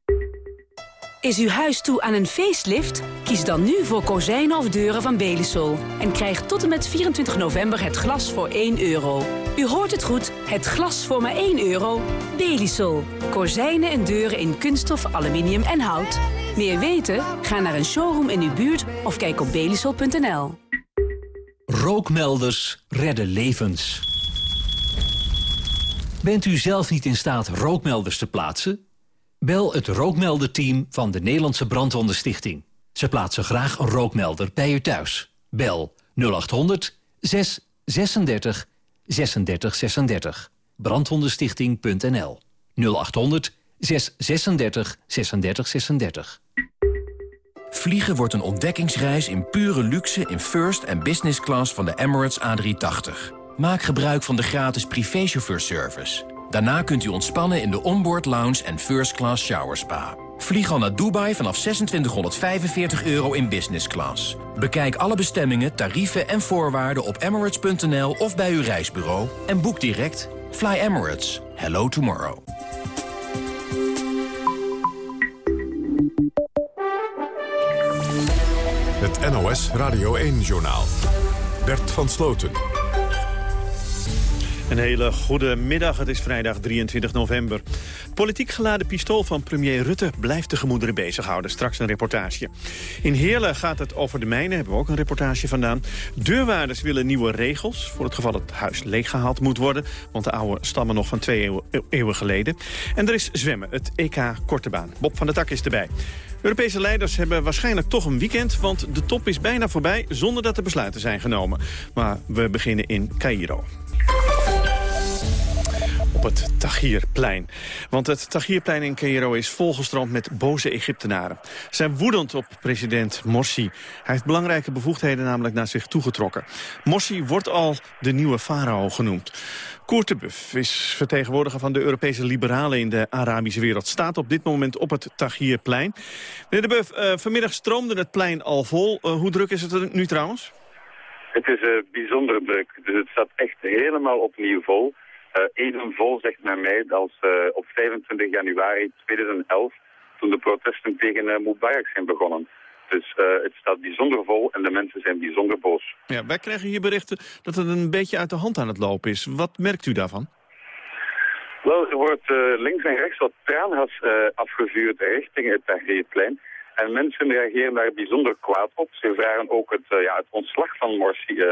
Is uw huis toe aan een facelift? Kies dan nu voor kozijnen of deuren van Belisol. En krijg tot en met 24 november het glas voor 1 euro. U hoort het goed, het glas voor maar 1 euro. Belisol. Kozijnen en deuren in kunststof, aluminium en hout. Meer weten? Ga naar een showroom in uw buurt of kijk op belisol.nl. Rookmelders redden levens. Bent u zelf niet in staat rookmelders te plaatsen? Bel het rookmelderteam van de Nederlandse Brandwondenstichting. Ze plaatsen graag een rookmelder bij u thuis. Bel 0800 636 36 36. Brandwondenstichting.nl 0800 636 36 36. Vliegen wordt een ontdekkingsreis in pure luxe in first en business class van de Emirates A380. Maak gebruik van de gratis privéchauffeurservice. Daarna kunt u ontspannen in de onboard lounge en first class shower spa. Vlieg al naar Dubai vanaf 2645 euro in business class. Bekijk alle bestemmingen, tarieven en voorwaarden op emirates.nl of bij uw reisbureau. En boek direct. Fly Emirates. Hello tomorrow. Het NOS Radio 1-journaal. Bert van Sloten. Een hele goede middag. Het is vrijdag 23 november. Politiek geladen pistool van premier Rutte blijft de gemoederen bezighouden. Straks een reportage. In Heerlen gaat het over de mijnen. Hebben we ook een reportage vandaan. Deurwaarders willen nieuwe regels. Voor het geval het huis leeggehaald moet worden. Want de oude stammen nog van twee eeuwen, geleden. En er is zwemmen. Het EK Korte Baan. Bob van der Tak is erbij. Europese leiders hebben waarschijnlijk toch een weekend... want de top is bijna voorbij zonder dat er besluiten zijn genomen. Maar we beginnen in Cairo op het Tahrirplein. Want het Tahrirplein in Cairo is volgestroomd met boze Egyptenaren. Ze zijn woedend op president Morsi. Hij heeft belangrijke bevoegdheden namelijk naar zich toegetrokken. Morsi wordt al de nieuwe farao genoemd. Koert de Buff is vertegenwoordiger van de Europese liberalen in de Arabische wereld. Staat op dit moment op het Tahrirplein. Meneer de Buff, uh, vanmiddag stroomde het plein al vol. Uh, hoe druk is het er nu trouwens? Het is uh, bijzonder druk. Dus het staat echt helemaal opnieuw vol. Even vol zegt men mij als uh, op 25 januari 2011, toen de protesten tegen uh, Mubarak zijn begonnen. Dus het staat bijzonder vol en de mensen zijn bijzonder boos. Ja, wij krijgen hier berichten dat het een beetje uit de hand aan het lopen is. Wat merkt u daarvan? Wel, er wordt links en rechts wat traangas afgevuurd richting het Tahrirplein. En mensen reageren daar bijzonder kwaad op. Ze vragen ook het, ja, het ontslag van Morsi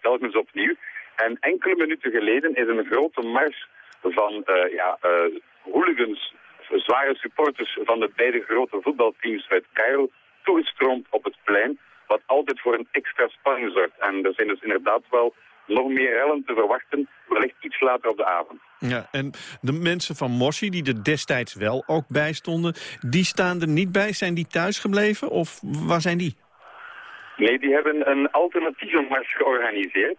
telkens opnieuw. En enkele minuten geleden is een grote mars van uh, ja, uh, hooligans zware supporters van de beide grote voetbalteams uit Cairo toegestroomd op het plein, wat altijd voor een extra spanning zorgt. En er zijn dus inderdaad wel nog meer rellen te verwachten, wellicht iets later op de avond. Ja, en de mensen van Morsi, die er destijds wel ook bij stonden... die staan er niet bij? Zijn die thuis gebleven of waar zijn die? Nee, die hebben een alternatieve mars georganiseerd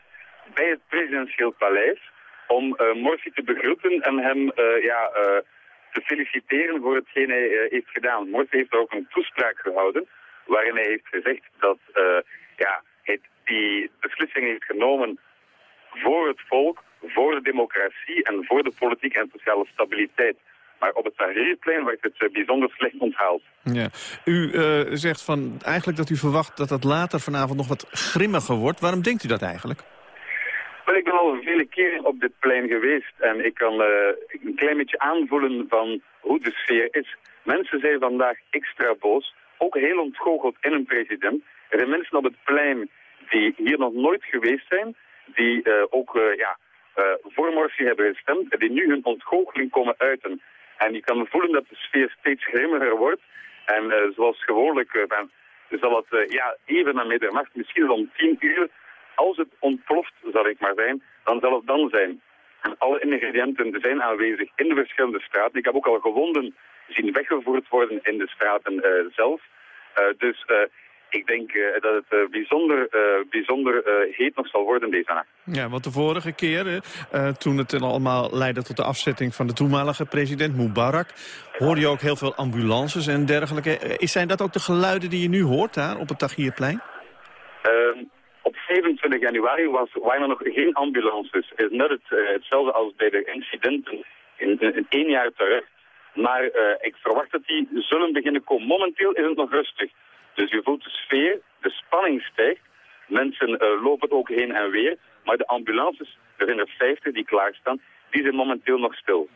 bij het presidentieel paleis... om uh, Morsi te begroeten en hem uh, ja, uh, te feliciteren voor hetgeen hij heeft gedaan. Morsi heeft ook een toespraak gehouden waarin hij heeft gezegd dat ja, hij die beslissing heeft genomen voor het volk, voor de democratie en voor de politieke en sociale stabiliteit. Maar op het Tahrirplein werd het bijzonder slecht onthaald. Ja. U zegt van eigenlijk dat u verwacht dat het later vanavond nog wat grimmiger wordt. Waarom denkt u dat eigenlijk? Ik ben al vele keren op dit plein geweest en ik kan uh, een klein beetje aanvoelen van hoe de sfeer is. Mensen zijn vandaag extra boos, ook heel ontgoocheld in een president. Er zijn mensen op het plein die hier nog nooit geweest zijn, die uh, ook uh, ja, uh, voor hebben gestemd en die nu hun ontgoocheling komen uiten. En je kan voelen dat de sfeer steeds grimmiger wordt. En zoals gewoonlijk ben, zal het ja, even na middernacht, misschien om tien uur, als het ontploft, zal ik maar zijn, dan zal het dan zijn. En alle ingrediënten zijn aanwezig in de verschillende straten. Ik heb ook al gewonden zien weggevoerd worden in de straten zelf. dus ik denk dat het bijzonder, bijzonder heet nog zal worden deze nacht. Ja, want de vorige keer, toen het allemaal leidde tot de afzetting van de toenmalige president Mubarak... hoorde je ook heel veel ambulances en dergelijke. zijn dat ook de geluiden die je nu hoort daar op het Tagierplein? Ehm, op 27 januari was, waren er nog geen ambulances. Is net het, hetzelfde als bij de incidenten in, in, één jaar terug. Maar ik verwacht dat die zullen beginnen komen. Momenteel is het nog rustig. Dus je voelt de sfeer, de spanning stijgt. Mensen uh, lopen ook heen en weer. Maar de ambulances, er zijn er 50 die klaarstaan, die zijn momenteel nog stil.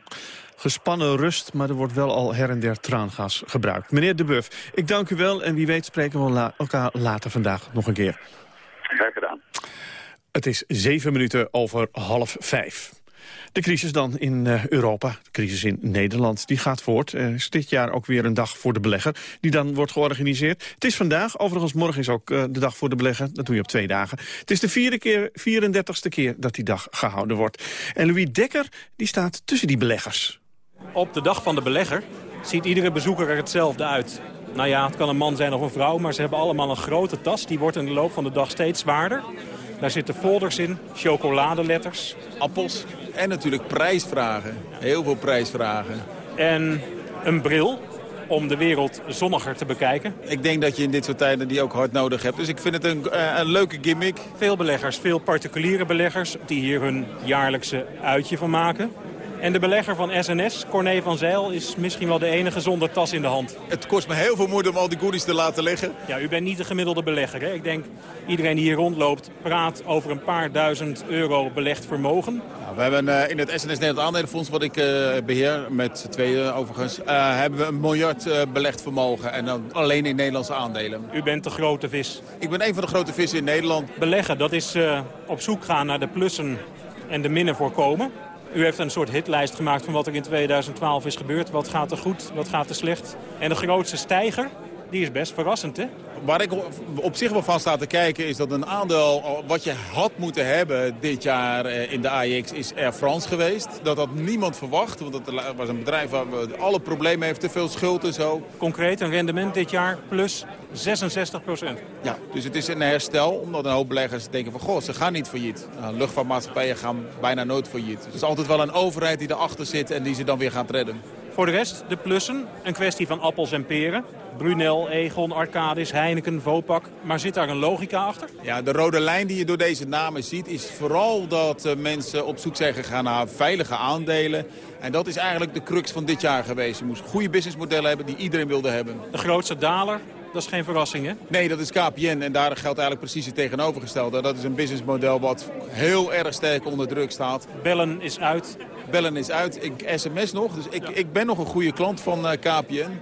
Gespannen rust, maar er wordt wel al her en der traangas gebruikt. Meneer De Buff, ik dank u wel en wie weet spreken we elkaar later vandaag nog een keer. Graag gedaan. Het is zeven minuten over half vijf. De crisis dan in uh, Europa, de crisis in Nederland, die gaat voort. Er is dit jaar ook weer een dag voor de belegger, die dan wordt georganiseerd. Het is vandaag, overigens morgen is ook uh, de dag voor de belegger. Dat doe je op twee dagen. Het is de vierde keer, 34ste keer dat die dag gehouden wordt. En Louis Dekker, die staat tussen die beleggers. Op de dag van de belegger ziet iedere bezoeker er hetzelfde uit. Nou ja, het kan een man zijn of een vrouw, maar ze hebben allemaal een grote tas. Die wordt in de loop van de dag steeds zwaarder. Daar zitten folders in, chocoladeletters. Appels en natuurlijk prijsvragen. Heel veel prijsvragen. En een bril om de wereld zonniger te bekijken. Ik denk dat je in dit soort tijden die ook hard nodig hebt. Dus ik vind het een, uh, een leuke gimmick. Veel beleggers, veel particuliere beleggers... die hier hun jaarlijkse uitje van maken. En de belegger van SNS, Corné van Zeil, is misschien wel de enige zonder tas in de hand. Het kost me heel veel moeite om al die goodies te laten liggen. Ja, u bent niet de gemiddelde belegger. Hè? Ik denk, iedereen die hier rondloopt praat over een paar duizend euro belegd vermogen. Nou, we hebben uh, in het SNS Nederland aandelenfonds, wat ik uh, beheer, met twee overigens, uh, hebben we een miljard belegd vermogen. En dan alleen in Nederlandse aandelen. U bent de grote vis. Ik ben een van de grote vissen in Nederland. Beleggen, dat is op zoek gaan naar de plussen en de minnen voorkomen. U heeft een soort hitlijst gemaakt van wat er in 2012 is gebeurd. Wat gaat er goed, wat gaat er slecht. En de grootste stijger, die is best verrassend, hè? Waar ik op zich wel van sta te kijken is dat een aandeel wat je had moeten hebben dit jaar in de AX is Air France geweest. Dat had niemand verwacht, want het was een bedrijf waar alle problemen heeft, te veel schuld en zo. Concreet een rendement dit jaar plus 66 procent. Ja, dus het is een herstel, omdat een hoop beleggers denken van goh, ze gaan niet failliet. Nou, luchtvaartmaatschappijen gaan bijna nooit failliet. Dus het is altijd wel een overheid die erachter zit en die ze dan weer gaat redden. Voor de rest, de plussen, een kwestie van appels en peren. Brunel, Egon, Arcadis, Heineken, Vopak. Maar zit daar een logica achter? Ja, de rode lijn die je door deze namen ziet... is vooral dat uh, mensen op zoek zijn gegaan naar veilige aandelen. En dat is eigenlijk de crux van dit jaar geweest. Je moest goede businessmodellen hebben die iedereen wilde hebben. De grootste daler, dat is geen verrassing, hè? Nee, dat is KPN en daar geldt eigenlijk precies het tegenovergestelde. Dat is een businessmodel wat heel erg sterk onder druk staat. Bellen is uit. Bellen is uit. Ik sms nog, dus ik, ja. ik ben nog een goede klant van uh, KPN.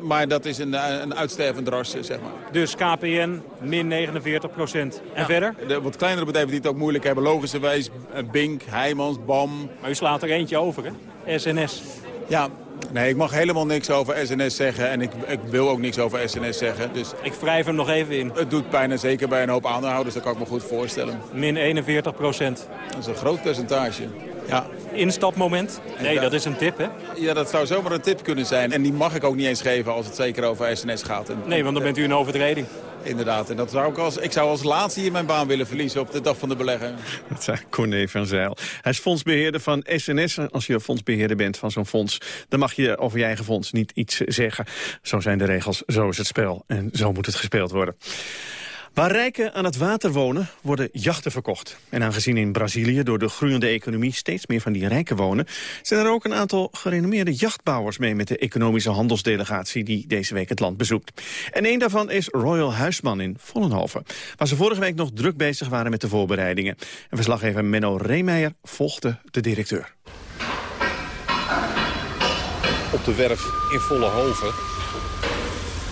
Maar dat is een, een uitstervend ras, zeg maar. Dus KPN, min 49 procent. En ja, verder? De wat kleinere bedrijven die het ook moeilijk hebben, logischerwijs Bink, Heijmans, BAM. Maar u slaat er eentje over, hè? SNS. Ja, Nee, ik mag helemaal niks over SNS zeggen en ik, ik wil ook niks over SNS zeggen. Dus ik wrijf hem nog even in. Het doet pijn en zeker bij een hoop aandeelhouders, dat kan ik me goed voorstellen. Min 41 procent. Dat is een groot percentage. Ja. Instapmoment? Nee, dat is een tip, hè? Ja, dat zou zomaar een tip kunnen zijn. En die mag ik ook niet eens geven als het zeker over SNS gaat. En, nee, want dan bent u een overtreding. Inderdaad, en dat zou ik, als, ik zou als laatste hier mijn baan willen verliezen op de dag van de belegger. Dat zei Corné van Zijl. Hij is fondsbeheerder van SNS. Als je fondsbeheerder bent van zo'n fonds, dan mag je over je eigen fonds niet iets zeggen. Zo zijn de regels, zo is het spel en zo moet het gespeeld worden. Waar rijken aan het water wonen, worden jachten verkocht. En aangezien in Brazilië door de groeiende economie steeds meer van die rijken wonen... zijn er ook een aantal gerenommeerde jachtbouwers mee met de economische handelsdelegatie die deze week het land bezoekt. En een daarvan is Royal Huisman in Vollenhoven, waar ze vorige week nog druk bezig waren met de voorbereidingen. En verslaggever Menno Reemeijer volgde de directeur. Op de werf in Vollenhoven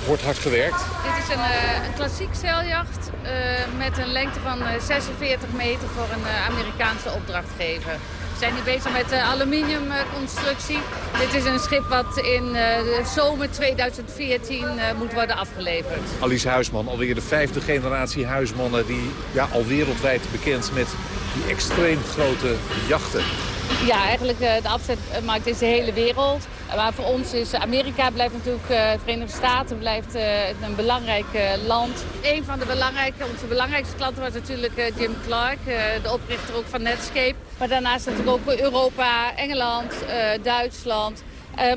wordt hard gewerkt een, uh, een klassiek zeiljacht uh, met een lengte van 46 eh, meter voor een Amerikaanse opdrachtgever. We zijn nu bezig met de aluminiumconstructie. Dit is een schip wat in de zomer 2014 moet worden afgeleverd. Alice Huisman, alweer de vijfde generatie Huismannen... die ja, al wereldwijd bekend met die extreem grote jachten. Ja, eigenlijk de afzetmarkt is de hele wereld. Maar voor ons is Amerika blijft natuurlijk, uh, de Verenigde Staten blijft uh, een belangrijk uh, land. Een van de belangrijke, onze belangrijkste klanten was natuurlijk Jim Clark, de oprichter ook van Netscape. Maar daarnaast natuurlijk ook Europa, Engeland, Duitsland.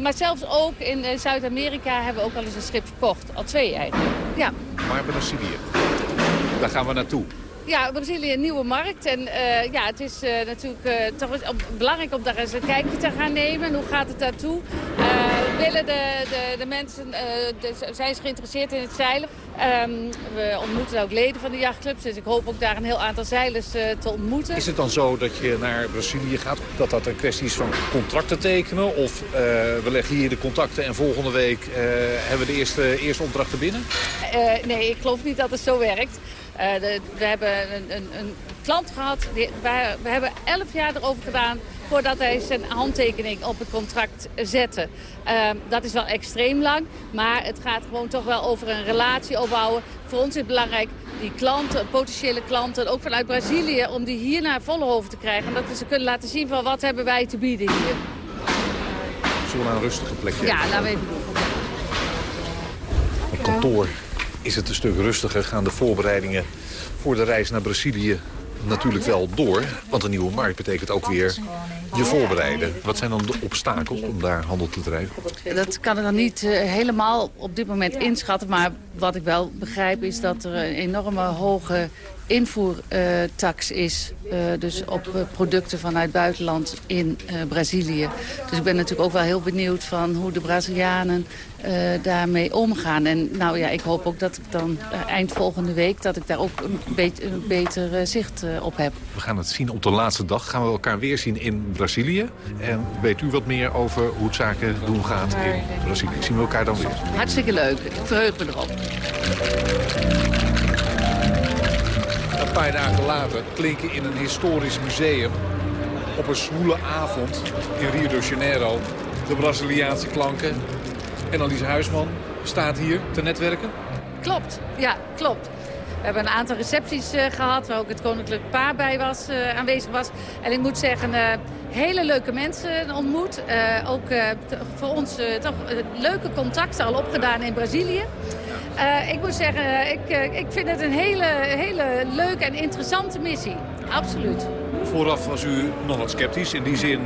maar zelfs ook in Zuid-Amerika hebben we ook al eens een schip verkocht. Al twee eigenlijk. Ja. Maar Brazilië, daar gaan we naartoe. Ja, Brazilië een nieuwe markt. En uh, ja, het is uh, natuurlijk uh, toch belangrijk om daar eens een kijkje te gaan nemen. Hoe gaat het daartoe? willen de, de, de mensen, de, zijn ze geïnteresseerd in het zeilen? Um, we ontmoeten ook leden van de jachtclubs, dus ik hoop ook daar een heel aantal zeilers te ontmoeten. Is het dan zo dat je naar Brazilië gaat, dat dat een kwestie is van contracten tekenen? Of we leggen hier de contacten en volgende week hebben we de eerste, eerste opdrachten binnen? nee, ik geloof niet dat het zo werkt. De, we hebben een, een, een klant gehad, die, we, we, hebben elf jaar erover gedaan voordat hij zijn handtekening op het contract zette. Uh, dat is wel extreem lang, maar het gaat gewoon toch wel over een relatie opbouwen. Voor ons is het belangrijk die klanten, potentiële klanten, ook vanuit Brazilië, om die hier naar Vollenhoven te krijgen. Dat we ze kunnen laten zien van wat hebben wij te bieden hier. Zullen we naar een rustige plekje Ja, laten we even doen. Op kantoor is het een stuk rustiger. Gaan de voorbereidingen voor de reis naar Brazilië natuurlijk wel door. Want een nieuwe markt betekent ook weer je voorbereiden. Wat zijn dan de obstakels om daar handel te drijven? Dat kan ik dan niet uh, helemaal op dit moment inschatten. Maar wat ik wel begrijp is dat er een enorme hoge invoertax is. Uh, dus op uh, producten vanuit buitenland in uh, Brazilië. Dus ik ben natuurlijk ook wel heel benieuwd van hoe de Brazilianen daarmee omgaan. En nou ja, ik hoop ook dat ik dan eind volgende week... dat ik daar ook een, be een beter zicht op heb. We gaan het zien op de laatste dag. Gaan we elkaar weer zien in Brazilië. En weet u wat meer over hoe het zaken doen gaat in Brazilië? Zien we elkaar dan weer? Hartstikke leuk. Ik verheug me erop. Paar dagen later klinken in een historisch museum... op een zwoele avond in Rio de Janeiro de Braziliaanse klanken. En Alice Huisman staat hier te netwerken. Klopt, ja, klopt. We hebben een aantal recepties uh, gehad waar ook het koninklijk paar bij was, uh, aanwezig was. En ik moet zeggen, uh, hele leuke mensen ontmoet. ook voor ons toch leuke contacten al opgedaan in Brazilië. Uh, ik moet zeggen, ik, uh, ik vind het een hele, hele leuke en interessante missie. Absoluut. Vooraf was u nog wat sceptisch. In die zin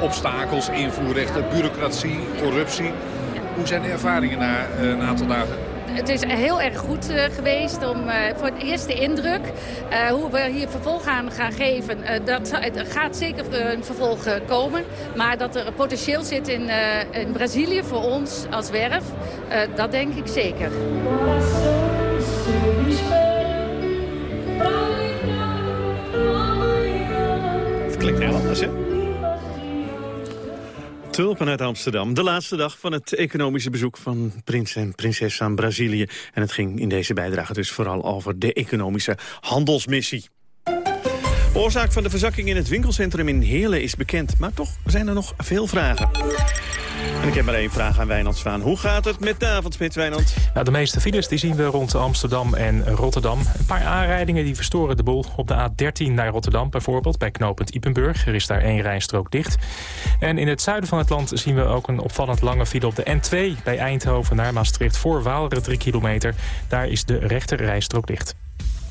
obstakels, invoerrechten, bureaucratie, corruptie. Hoe zijn de ervaringen na uh, een aantal dagen? Het is heel erg goed uh, geweest om uh, voor het eerste indruk. Uh, hoe we hier vervolg aan gaan geven, dat gaat zeker een vervolg komen. Maar dat er potentieel zit in, in Brazilië voor ons als werf, dat denk ik zeker. Het klinkt heel anders, hè? Tulpen uit Amsterdam. De laatste dag van het economische bezoek van prins en prinses aan Brazilië. En het ging in deze bijdrage dus vooral over de economische handelsmissie. Oorzaak van de verzakking in het winkelcentrum in Heerlen is bekend. Maar toch zijn er nog veel vragen. En ik heb maar één vraag aan Wijnand Zwaan. Hoe gaat het met de avondspits, Wijnand? Nou, de meeste files die zien we rond Amsterdam en Rotterdam. Een paar aanrijdingen die verstoren de boel. Op de A13 naar Rotterdam bijvoorbeeld, bij knooppunt Ipenburg. Er is daar één rijstrook dicht. En in het zuiden van het land zien we ook een opvallend lange file op de N2... bij Eindhoven naar Maastricht voor Waalre 3 kilometer. Daar is de rechter rijstrook dicht.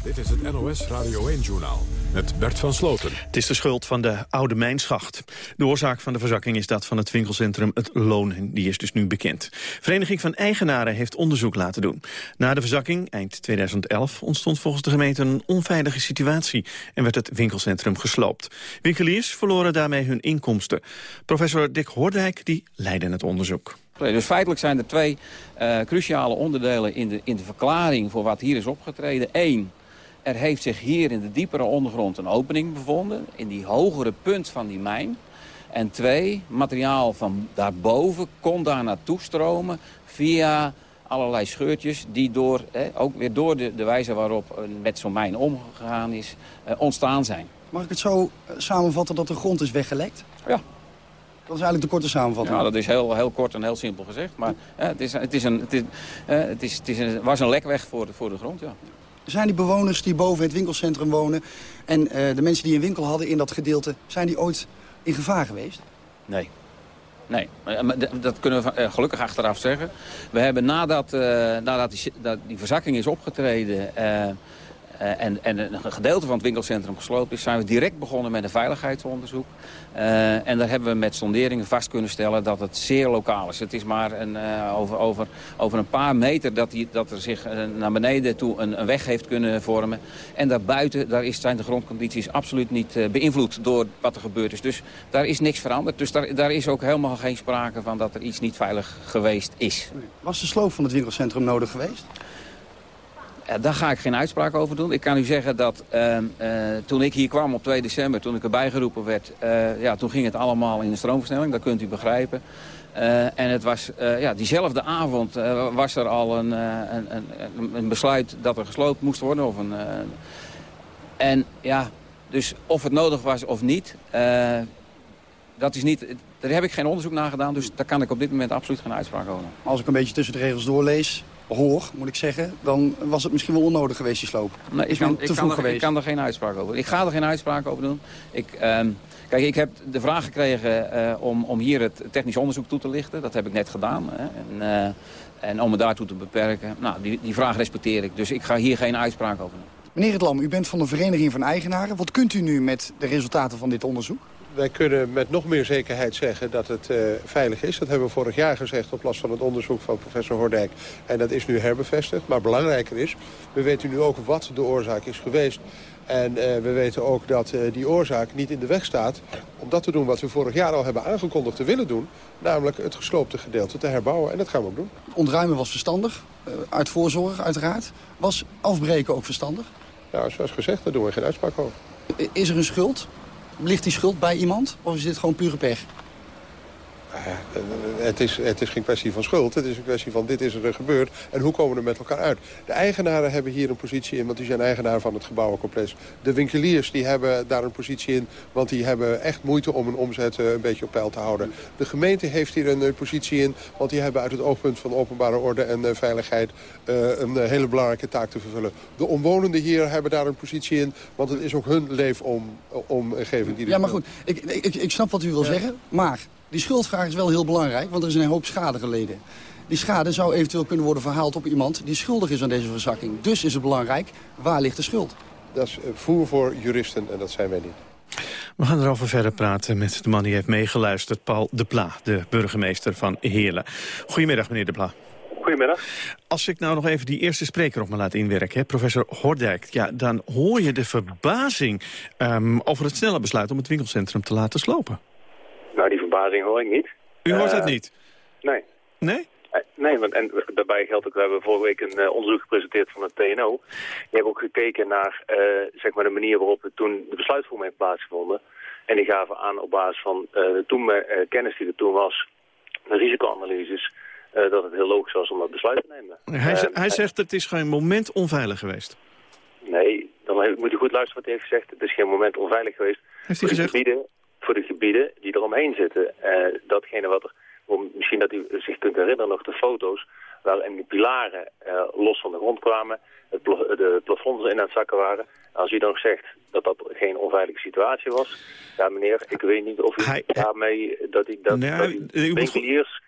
Dit is het NOS Radio 1-journaal met Bert van Sloten. Het is de schuld van de oude mijnschacht. De oorzaak van de verzakking is dat van het winkelcentrum Het Loon. Die is dus nu bekend. Vereniging van Eigenaren heeft onderzoek laten doen. Na de verzakking, eind 2011, ontstond volgens de gemeente een onveilige situatie... en werd het winkelcentrum gesloopt. Winkeliers verloren daarmee hun inkomsten. Professor Dick Hoordijk die leidde het onderzoek. Dus feitelijk zijn er twee uh, cruciale onderdelen in de, in de verklaring voor wat hier is opgetreden. Eén, er heeft zich hier in de diepere ondergrond een opening bevonden. In die hogere punt van die mijn. En twee, materiaal van daarboven kon daar naartoe stromen via allerlei scheurtjes die door, ook weer door de, de wijze waarop met zo'n mijn omgegaan is, eh, ontstaan zijn. Mag ik het zo eh, samenvatten dat de grond is weggelekt? Ja. Dat is eigenlijk de korte samenvatting. Ja, dat is heel, heel kort en heel simpel gezegd. Maar het, is, het, is een, het, is, het, is, het is een, was een lekweg voor de, voor de grond, ja. Zijn die bewoners die boven het winkelcentrum wonen... en uh, de mensen die een winkel hadden in dat gedeelte... zijn die ooit in gevaar geweest? Nee. Nee, dat kunnen we gelukkig achteraf zeggen. We hebben nadat, uh, nadat die, dat die verzakking is opgetreden... uh, en, en, een gedeelte van het winkelcentrum gesloopt is... zijn we direct begonnen met een veiligheidsonderzoek. Uh, en daar hebben we met sonderingen vast kunnen stellen dat het zeer lokaal is. Het is maar een, uh, over, over, over een paar meter dat, die, dat er zich naar beneden toe een, een, weg heeft kunnen vormen. En daarbuiten daar is, zijn de grondcondities absoluut niet beïnvloed door wat er gebeurd is. Dus daar is niks veranderd. Dus daar, daar is ook helemaal geen sprake van dat er iets niet veilig geweest is. Was de sloop van het winkelcentrum nodig geweest? Daar ga ik geen uitspraak over doen. Ik kan u zeggen dat uh, uh, toen ik hier kwam op 2 december, toen ik erbij geroepen werd... Uh, ja, toen ging het allemaal in de stroomversnelling, dat kunt u begrijpen. en het was, ja, diezelfde avond was er al een, een, een, een, besluit dat er gesloopt moest worden. Of een, en ja, dus of het nodig was of niet, dat is niet... Daar heb ik geen onderzoek naar gedaan, dus daar kan ik op dit moment absoluut geen uitspraak over. Als ik een beetje tussen de regels doorlees, hoor, moet ik zeggen... dan was het misschien wel onnodig geweest, die sloop. Is kan, te ik, kan er, geweest. ik kan er geen uitspraak over Ik ga er geen uitspraak over doen. Ik, uh, kijk, ik heb de vraag gekregen uh, om, om hier het technisch onderzoek toe te lichten. Dat heb ik net gedaan. Hè. En, uh, en om me daartoe te beperken, nou, die, die vraag respecteer ik. Dus ik ga hier geen uitspraak over doen. Meneer Het Lam, u bent van de Vereniging van Eigenaren. Wat kunt u nu met de resultaten van dit onderzoek? Wij kunnen met nog meer zekerheid zeggen dat het uh, veilig is. Dat hebben we vorig jaar gezegd op last van het onderzoek van professor Hordijk. En dat is nu herbevestigd. Maar belangrijker is, we weten nu ook wat de oorzaak is geweest. En uh, we weten ook dat uh, die oorzaak niet in de weg staat om dat te doen wat we vorig jaar al hebben aangekondigd te willen doen. Namelijk het gesloopte gedeelte te herbouwen. En dat gaan we ook doen. Ontruimen was verstandig, uit voorzorg uiteraard. Was afbreken ook verstandig? Nou, zoals gezegd, daar doen we geen uitspraak over. Is er een schuld? Ligt die schuld bij iemand? Of is dit gewoon pure pech? Het is, het is geen kwestie van schuld. Het is een kwestie van dit is er gebeurd en hoe komen we er met elkaar uit. De eigenaren hebben hier een positie in, want die zijn eigenaar van het gebouwencomplex. De winkeliers die hebben daar een positie in, want die hebben echt moeite om hun omzet eh, een beetje op peil te houden. De gemeente heeft hier een eh, positie in, want die hebben uit het oogpunt van openbare orde en eh, veiligheid een hele belangrijke taak te vervullen. De omwonenden hier hebben daar een positie in, want het is ook hun leefomgeving. Die ja, maar goed, ik, ik, ik snap wat u wil zeggen, maar die schuldvraag is wel heel belangrijk, want er is een hoop schade geleden. Die schade zou eventueel kunnen worden verhaald op iemand die schuldig is aan deze verzakking. Dus is het belangrijk, waar ligt de schuld? Dat is voer voor juristen en dat zijn wij niet. We gaan erover verder praten met de man die heeft meegeluisterd, Paul De Pla, de burgemeester van Heerlen. Goedemiddag, meneer De Pla. Goedemiddag. Als ik nou nog even die eerste spreker op me laat inwerken, hè, professor Hordijk... Ja, dan hoor je de verbazing um, over het snelle besluit om het winkelcentrum te laten slopen. Nou, die verbazing hoor ik niet. U hoort het uh, niet? Nee. Nee? Nee, want en daarbij geldt ook, we hebben vorige week een uh, onderzoek gepresenteerd van het TNO. Die hebben ook gekeken naar uh, zeg maar de manier waarop het toen de besluitvorming heeft plaatsgevonden. En die gaven aan op basis van de toen, kennis die er toen was, de risicoanalyses, dat het heel logisch was om dat besluit te nemen. Hij, hij zegt het is geen moment onveilig geweest. Nee, dan moet je goed luisteren wat hij heeft gezegd. Het is geen moment onveilig geweest. Heeft hij gezegd? Gebieden, voor de gebieden die eromheen zitten. Uh, datgene wat er Misschien dat u zich kunt herinneren nog de foto's waarin die pilaren los van de grond kwamen, het de plafonds in aan het zakken waren. Als u dan zegt dat dat geen onveilige situatie was, ja meneer, ik weet niet of u daarmee dat ik dat, nou, u moet goed,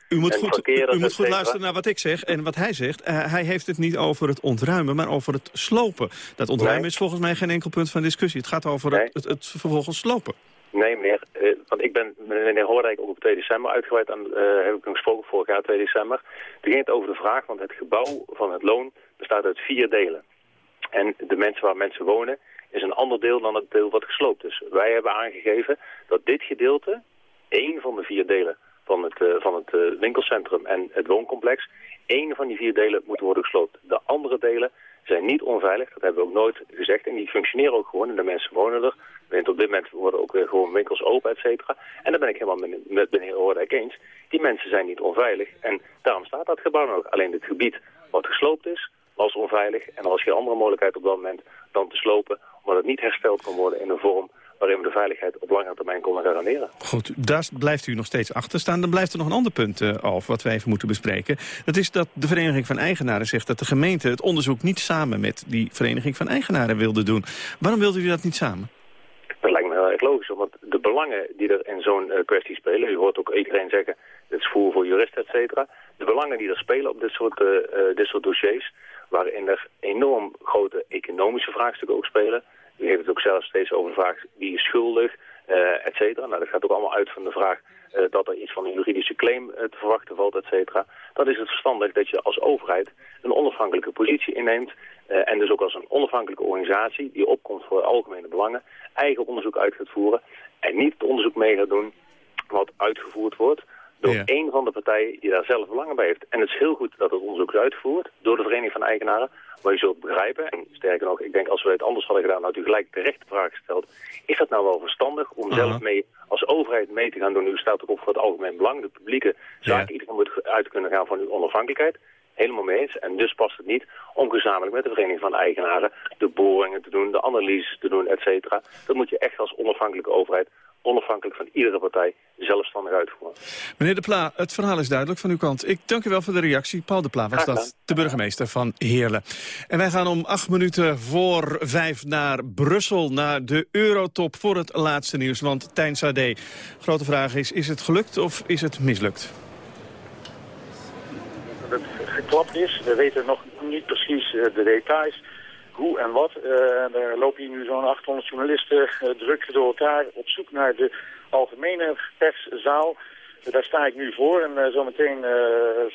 u moet goed, u moet goed luisteren naar wat ik zeg en wat hij zegt. hij heeft het niet over het ontruimen, maar over het slopen. Dat ontruimen is volgens mij geen enkel punt van discussie. Het gaat over het, het, het vervolgens slopen. Nee, meneer. Uh, want ik ben meneer Hoordijk ook op 2 december uitgebreid. En uh, heb ik nog gesproken vorig jaar 2 december. Toen ging het over de vraag, want het gebouw van het loon bestaat uit vier delen. En de mensen waar mensen wonen is een ander deel dan het deel wat gesloopt is. Wij hebben aangegeven dat dit gedeelte, één van de vier delen van het, uh, van het winkelcentrum en het wooncomplex, één van die vier delen moet worden gesloopt. De andere delen zijn niet onveilig, dat hebben we ook nooit gezegd. En die functioneren ook gewoon en de mensen wonen er. Op dit moment worden ook weer gewoon winkels open, et cetera. En daar ben ik helemaal met, meneer Hoordijk eens. Die mensen zijn niet onveilig en daarom staat dat gebouw nog. Alleen het gebied wat gesloopt is, was onveilig. En er was geen andere mogelijkheid op dat moment dan te slopen... omdat het niet hersteld kon worden in een vorm waarin we de veiligheid op langere termijn konden garanderen. Goed, daar blijft u nog steeds achter staan. Dan blijft er nog een ander punt uh, af wat we even moeten bespreken. Dat is dat de Vereniging van Eigenaren zegt dat de gemeente het onderzoek niet samen met die Vereniging van Eigenaren wilde doen. Waarom wilde u dat niet samen? Dat lijkt me heel erg logisch, want de belangen die er in zo'n uh, kwestie spelen, u hoort ook iedereen zeggen, het is voer voor juristen, et cetera. De belangen die er spelen op dit soort, uh, dit soort dossiers, waarin er enorm grote economische vraagstukken ook spelen, u heeft het ook zelf steeds over de vraag wie is schuldig, uh, et cetera. Nou, dat gaat ook allemaal uit van de vraag uh, dat er iets van een juridische claim uh, te verwachten valt, et cetera. Dan is het verstandig dat je als overheid een onafhankelijke positie inneemt. en dus ook als een onafhankelijke organisatie die opkomt voor algemene belangen, eigen onderzoek uit gaat voeren. En niet het onderzoek mee gaat doen wat uitgevoerd wordt door ja. één van de partijen die daar zelf belangen bij heeft. En het is heel goed dat het onderzoek is uitgevoerd door de Vereniging van Eigenaren. Maar je zult begrijpen, en sterker nog, ik denk als we het anders hadden gedaan, had u gelijk de rechte vraag gesteld. Is dat nou wel verstandig om uh -huh. zelf mee als overheid mee te gaan doen? U staat ook op voor het algemeen belang, de publieke zaak. Ja. Iedereen moet uit kunnen gaan van uw onafhankelijkheid. Helemaal mee eens. En dus past het niet om gezamenlijk met de Vereniging van Eigenaren de boringen te doen, de analyses te doen, et cetera. Dat moet je echt als onafhankelijke overheid onafhankelijk van iedere partij zelfstandig uitvoeren. Meneer De Pla, het verhaal is duidelijk van uw kant. Ik dank u wel voor de reactie. Paul De Pla was dat, de burgemeester van Heerlen. En wij gaan om acht minuten voor vijf naar Brussel, naar de Eurotop voor het laatste nieuws. Want Tijn Sade, grote vraag is, is het gelukt of is het mislukt? Geklapt is, we weten nog niet precies de details hoe en wat. Uh, er lopen hier nu zo'n 800 journalisten uh, druk door elkaar op zoek naar de algemene perszaal. Daar sta ik nu voor en zometeen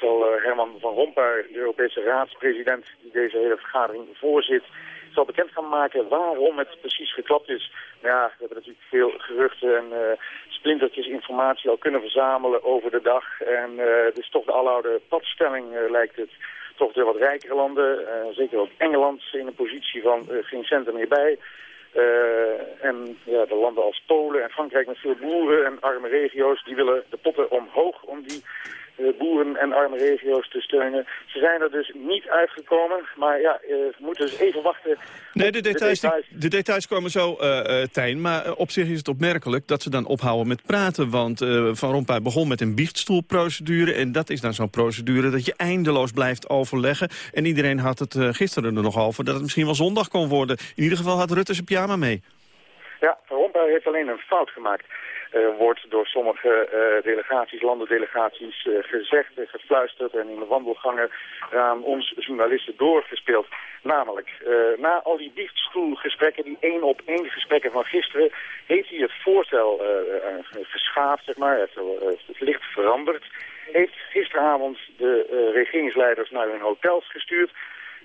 zal Herman van Rompuy, de Europese raadspresident die deze hele vergadering voorzit, zal bekend gaan maken waarom het precies geklapt is. Maar ja, we hebben natuurlijk veel geruchten en splintertjes informatie al kunnen verzamelen over de dag. En het is toch de aloude padstelling lijkt het toch de wat rijkere landen, uh, zeker ook Engeland, in een positie van uh, geen cent er meer bij. Uh, en ja, de landen als Polen en Frankrijk met veel boeren en arme regio's, die willen de potten omhoog om die boeren en arme regio's te steunen. Ze zijn er dus niet uitgekomen, maar ja, we moeten dus even wachten. Nee, de details, de details. De, de details komen zo, uh, Tijn. Maar op zich is het opmerkelijk dat ze dan ophouden met praten. Want uh, Van Rompuy begon met een biechtstoelprocedure. En dat is dan zo'n procedure dat je eindeloos blijft overleggen. En iedereen had het gisteren er nog over dat het misschien wel zondag kon worden. In ieder geval had Rutte zijn pyjama mee. Ja, Van Rompuy heeft alleen een fout gemaakt wordt door sommige uh, delegaties, landendelegaties, uh, gezegd en gefluisterd en in de wandelgangen aan ons journalisten doorgespeeld. Namelijk, na al die dichtstoelgesprekken, die één op één gesprekken van gisteren, heeft hij het voorstel geschaafd, zeg maar, het licht veranderd. Heeft gisteravond de regeringsleiders naar hun hotels gestuurd.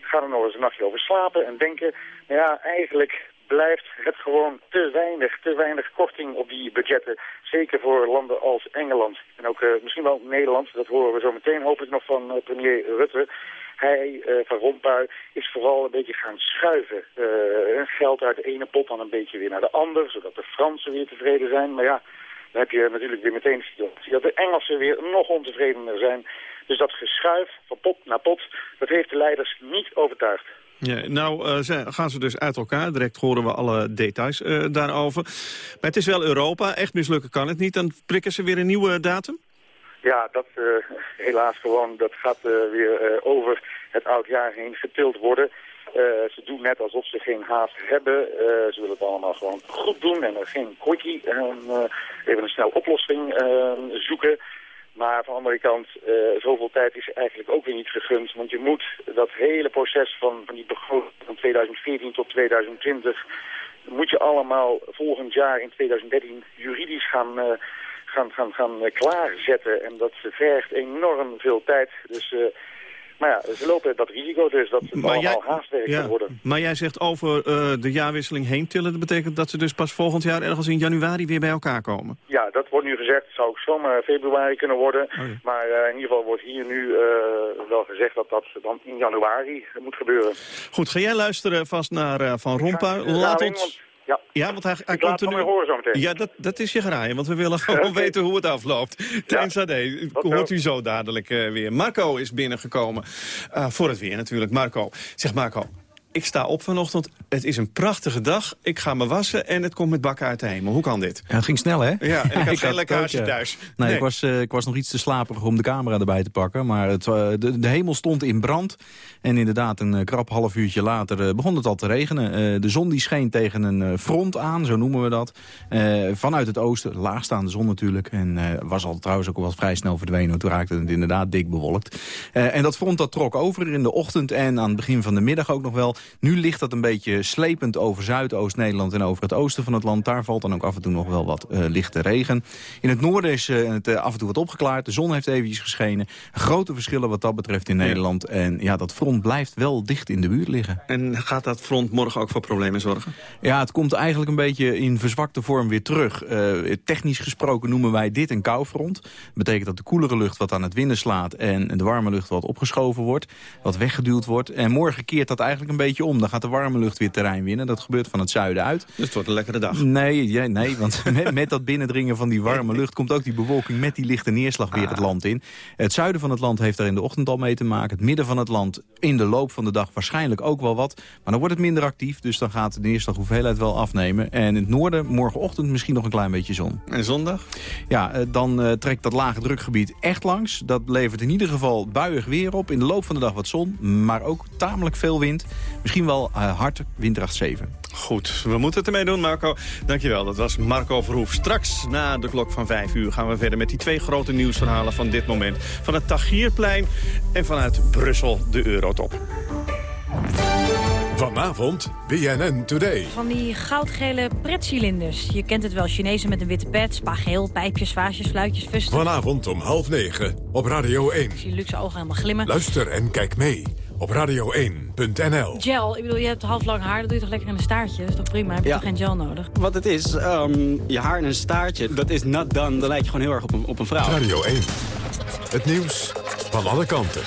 Gaan er nog eens een nachtje over slapen en denken, nou ja, eigenlijk blijft het gewoon te weinig, te weinig korting op die budgetten. Zeker voor landen als Engeland en ook uh, misschien wel Nederland. Dat horen we zo meteen hoop ik nog van uh, premier Rutte. Hij, uh, Van Rompuy, is vooral een beetje gaan schuiven. geld uit de ene pot dan een beetje weer naar de ander, zodat de Fransen weer tevreden zijn. Maar ja, dan heb je natuurlijk weer meteen dat de Engelsen weer nog ontevredener zijn. Dus dat geschuif van pot naar pot, dat heeft de leiders niet overtuigd. Ja, nou uh, gaan ze dus uit elkaar. Direct horen we alle details uh, daarover. Maar het is wel Europa. Echt mislukken kan het niet. Dan prikken ze weer een nieuwe datum? Ja, dat helaas gewoon, dat gaat weer over het oudjaar heen getild worden. ze doen net alsof ze geen haast hebben. ze willen het allemaal gewoon goed doen en er geen quickie. even een snel oplossing zoeken. Maar van de andere kant, uh, zoveel tijd is eigenlijk ook weer niet gegund. Want je moet dat hele proces van, van die begroting van 2014 tot 2020... moet je allemaal volgend jaar in 2013 juridisch gaan, uh, gaan, gaan, gaan uh, klaarzetten. En dat vergt enorm veel tijd. Dus maar ja, ze lopen dat risico dus dat het allemaal jij, haastwerk ja, worden. Maar jij zegt over uh, de jaarwisseling heen tillen. Dat betekent dat ze dus pas volgend jaar ergens in januari weer bij elkaar komen? Ja, dat wordt nu gezegd. Het zou ook zomaar februari kunnen worden. Oh maar uh, in ieder geval wordt hier nu uh, wel gezegd dat dat dan in januari moet gebeuren. Goed, ga jij luisteren vast naar Van Rompuy. Laat ons... Ja, ja want hij, hij komt er nu... horen zo meteen. Ja, dat, dat is je graaien, want we willen gewoon weten hoe het afloopt. Tijn Sade, hoort u zo dadelijk uh, weer. Marco is binnengekomen. Uh, voor het weer natuurlijk. Marco, zeg Marco, ik sta op vanochtend. Het is een prachtige dag. Ik ga me wassen en het komt met bakken uit de hemel. Hoe kan dit? Ja, het ging snel, hè? Ja, en ik had geen lekkage thuis. Nee, Ik, was, uh, ik was nog iets te slaperig om de camera erbij te pakken. Maar het, uh, de, de, hemel stond in brand. En inderdaad, een uh, krap half uurtje later begon het al te regenen. de zon die scheen tegen een front aan, zo noemen we dat. vanuit het oosten, laagstaande zon natuurlijk. En was al trouwens ook wel vrij snel verdwenen. Toen raakte het inderdaad dik bewolkt. en dat front dat trok over in de ochtend en aan het begin van de middag ook nog wel. Nu ligt dat een beetje slepend over Zuidoost-Nederland en over het oosten van het land. Daar valt dan ook af en toe nog wel wat uh, lichte regen. In het noorden is uh, het uh, af en toe wat opgeklaard. De zon heeft eventjes geschenen. Grote verschillen wat dat betreft in Nederland. En ja, dat front blijft wel dicht in de buurt liggen. En gaat dat front morgen ook voor problemen zorgen? Ja, het komt eigenlijk een beetje in verzwakte vorm weer terug. technisch gesproken noemen wij dit een koufront. Dat betekent dat de koelere lucht wat aan het winnen slaat... en de warme lucht wat opgeschoven wordt, wat weggeduwd wordt. En morgen keert dat eigenlijk een beetje om. Dan gaat de warme lucht weer terrein winnen. Dat gebeurt van het zuiden uit. Dus het wordt een lekkere dag. Nee, ja, nee want met, met, dat binnendringen van die warme lucht... komt ook die bewolking met die lichte neerslag weer het land in. Het zuiden van het land heeft daar in de ochtend al mee te maken. Het midden van het land in de loop van de dag waarschijnlijk ook wel wat. Maar dan wordt het minder actief, dus dan gaat de neerslaghoeveelheid wel afnemen. En in het noorden morgenochtend misschien nog een klein beetje zon. En zondag? Ja, eh, dan uh, trekt dat lage drukgebied echt langs. Dat levert in ieder geval buiig weer op. In de loop van de dag wat zon, maar ook tamelijk veel wind. Misschien wel uh, hard, windkracht 7. Goed, we moeten het ermee doen, Marco. Dankjewel, dat was Marco Verhoef. Straks na de klok van 5 uur gaan we verder met die twee grote nieuwsverhalen van dit moment. Van het Tagierplein en vanuit Brussel de Eurotop. Vanavond BNN Today. Van die goudgele pretcilinders. Je kent het wel, Chinezen met een witte pet, spageel, pijpjes, vaasjes, fluitjes, fusten. Vanavond om half negen op Radio 1. Ik zie luxe ogen helemaal glimmen. Luister en kijk mee op radio1.nl. Gel, ik bedoel, je hebt half lang haar, dat doe je toch lekker in een staartje? Dat is toch prima, heb je toch geen gel nodig? Wat het is, um, je haar in een staartje, dat is not done. Dan lijkt je gewoon heel erg op een, op een vrouw. Radio 1, het nieuws van alle kanten.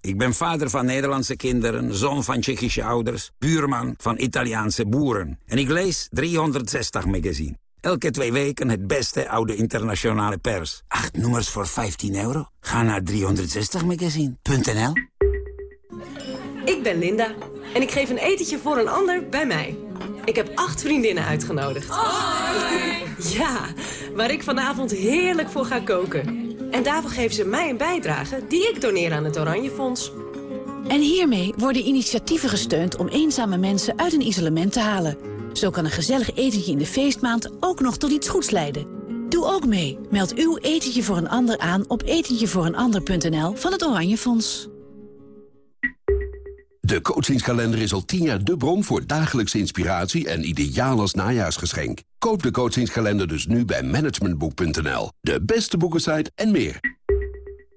Ik ben vader van Nederlandse kinderen, zoon van Tsjechische ouders... buurman van Italiaanse boeren. En ik lees 360 magazine. Elke twee weken het beste oude internationale pers. Acht nummers voor 15 euro? Ga naar 360magazine.nl Ik ben Linda en ik geef een etentje voor een ander bij mij. Ik heb acht vriendinnen uitgenodigd. Ja, waar ik vanavond heerlijk voor ga koken. En daarvoor geven ze mij een bijdrage die ik doneer aan het Oranje Fonds. En hiermee worden initiatieven gesteund om eenzame mensen uit een isolement te halen. Zo kan een gezellig etentje in de feestmaand ook nog tot iets goeds leiden. Doe ook mee. Meld uw etentje voor een ander aan op etentjevooreenander.nl van het Oranje Fonds. De coachingskalender is al tien jaar de bron voor dagelijkse inspiratie en ideaal als najaarsgeschenk. Koop de coachingskalender dus nu bij managementboek.nl. De beste boekensite en meer.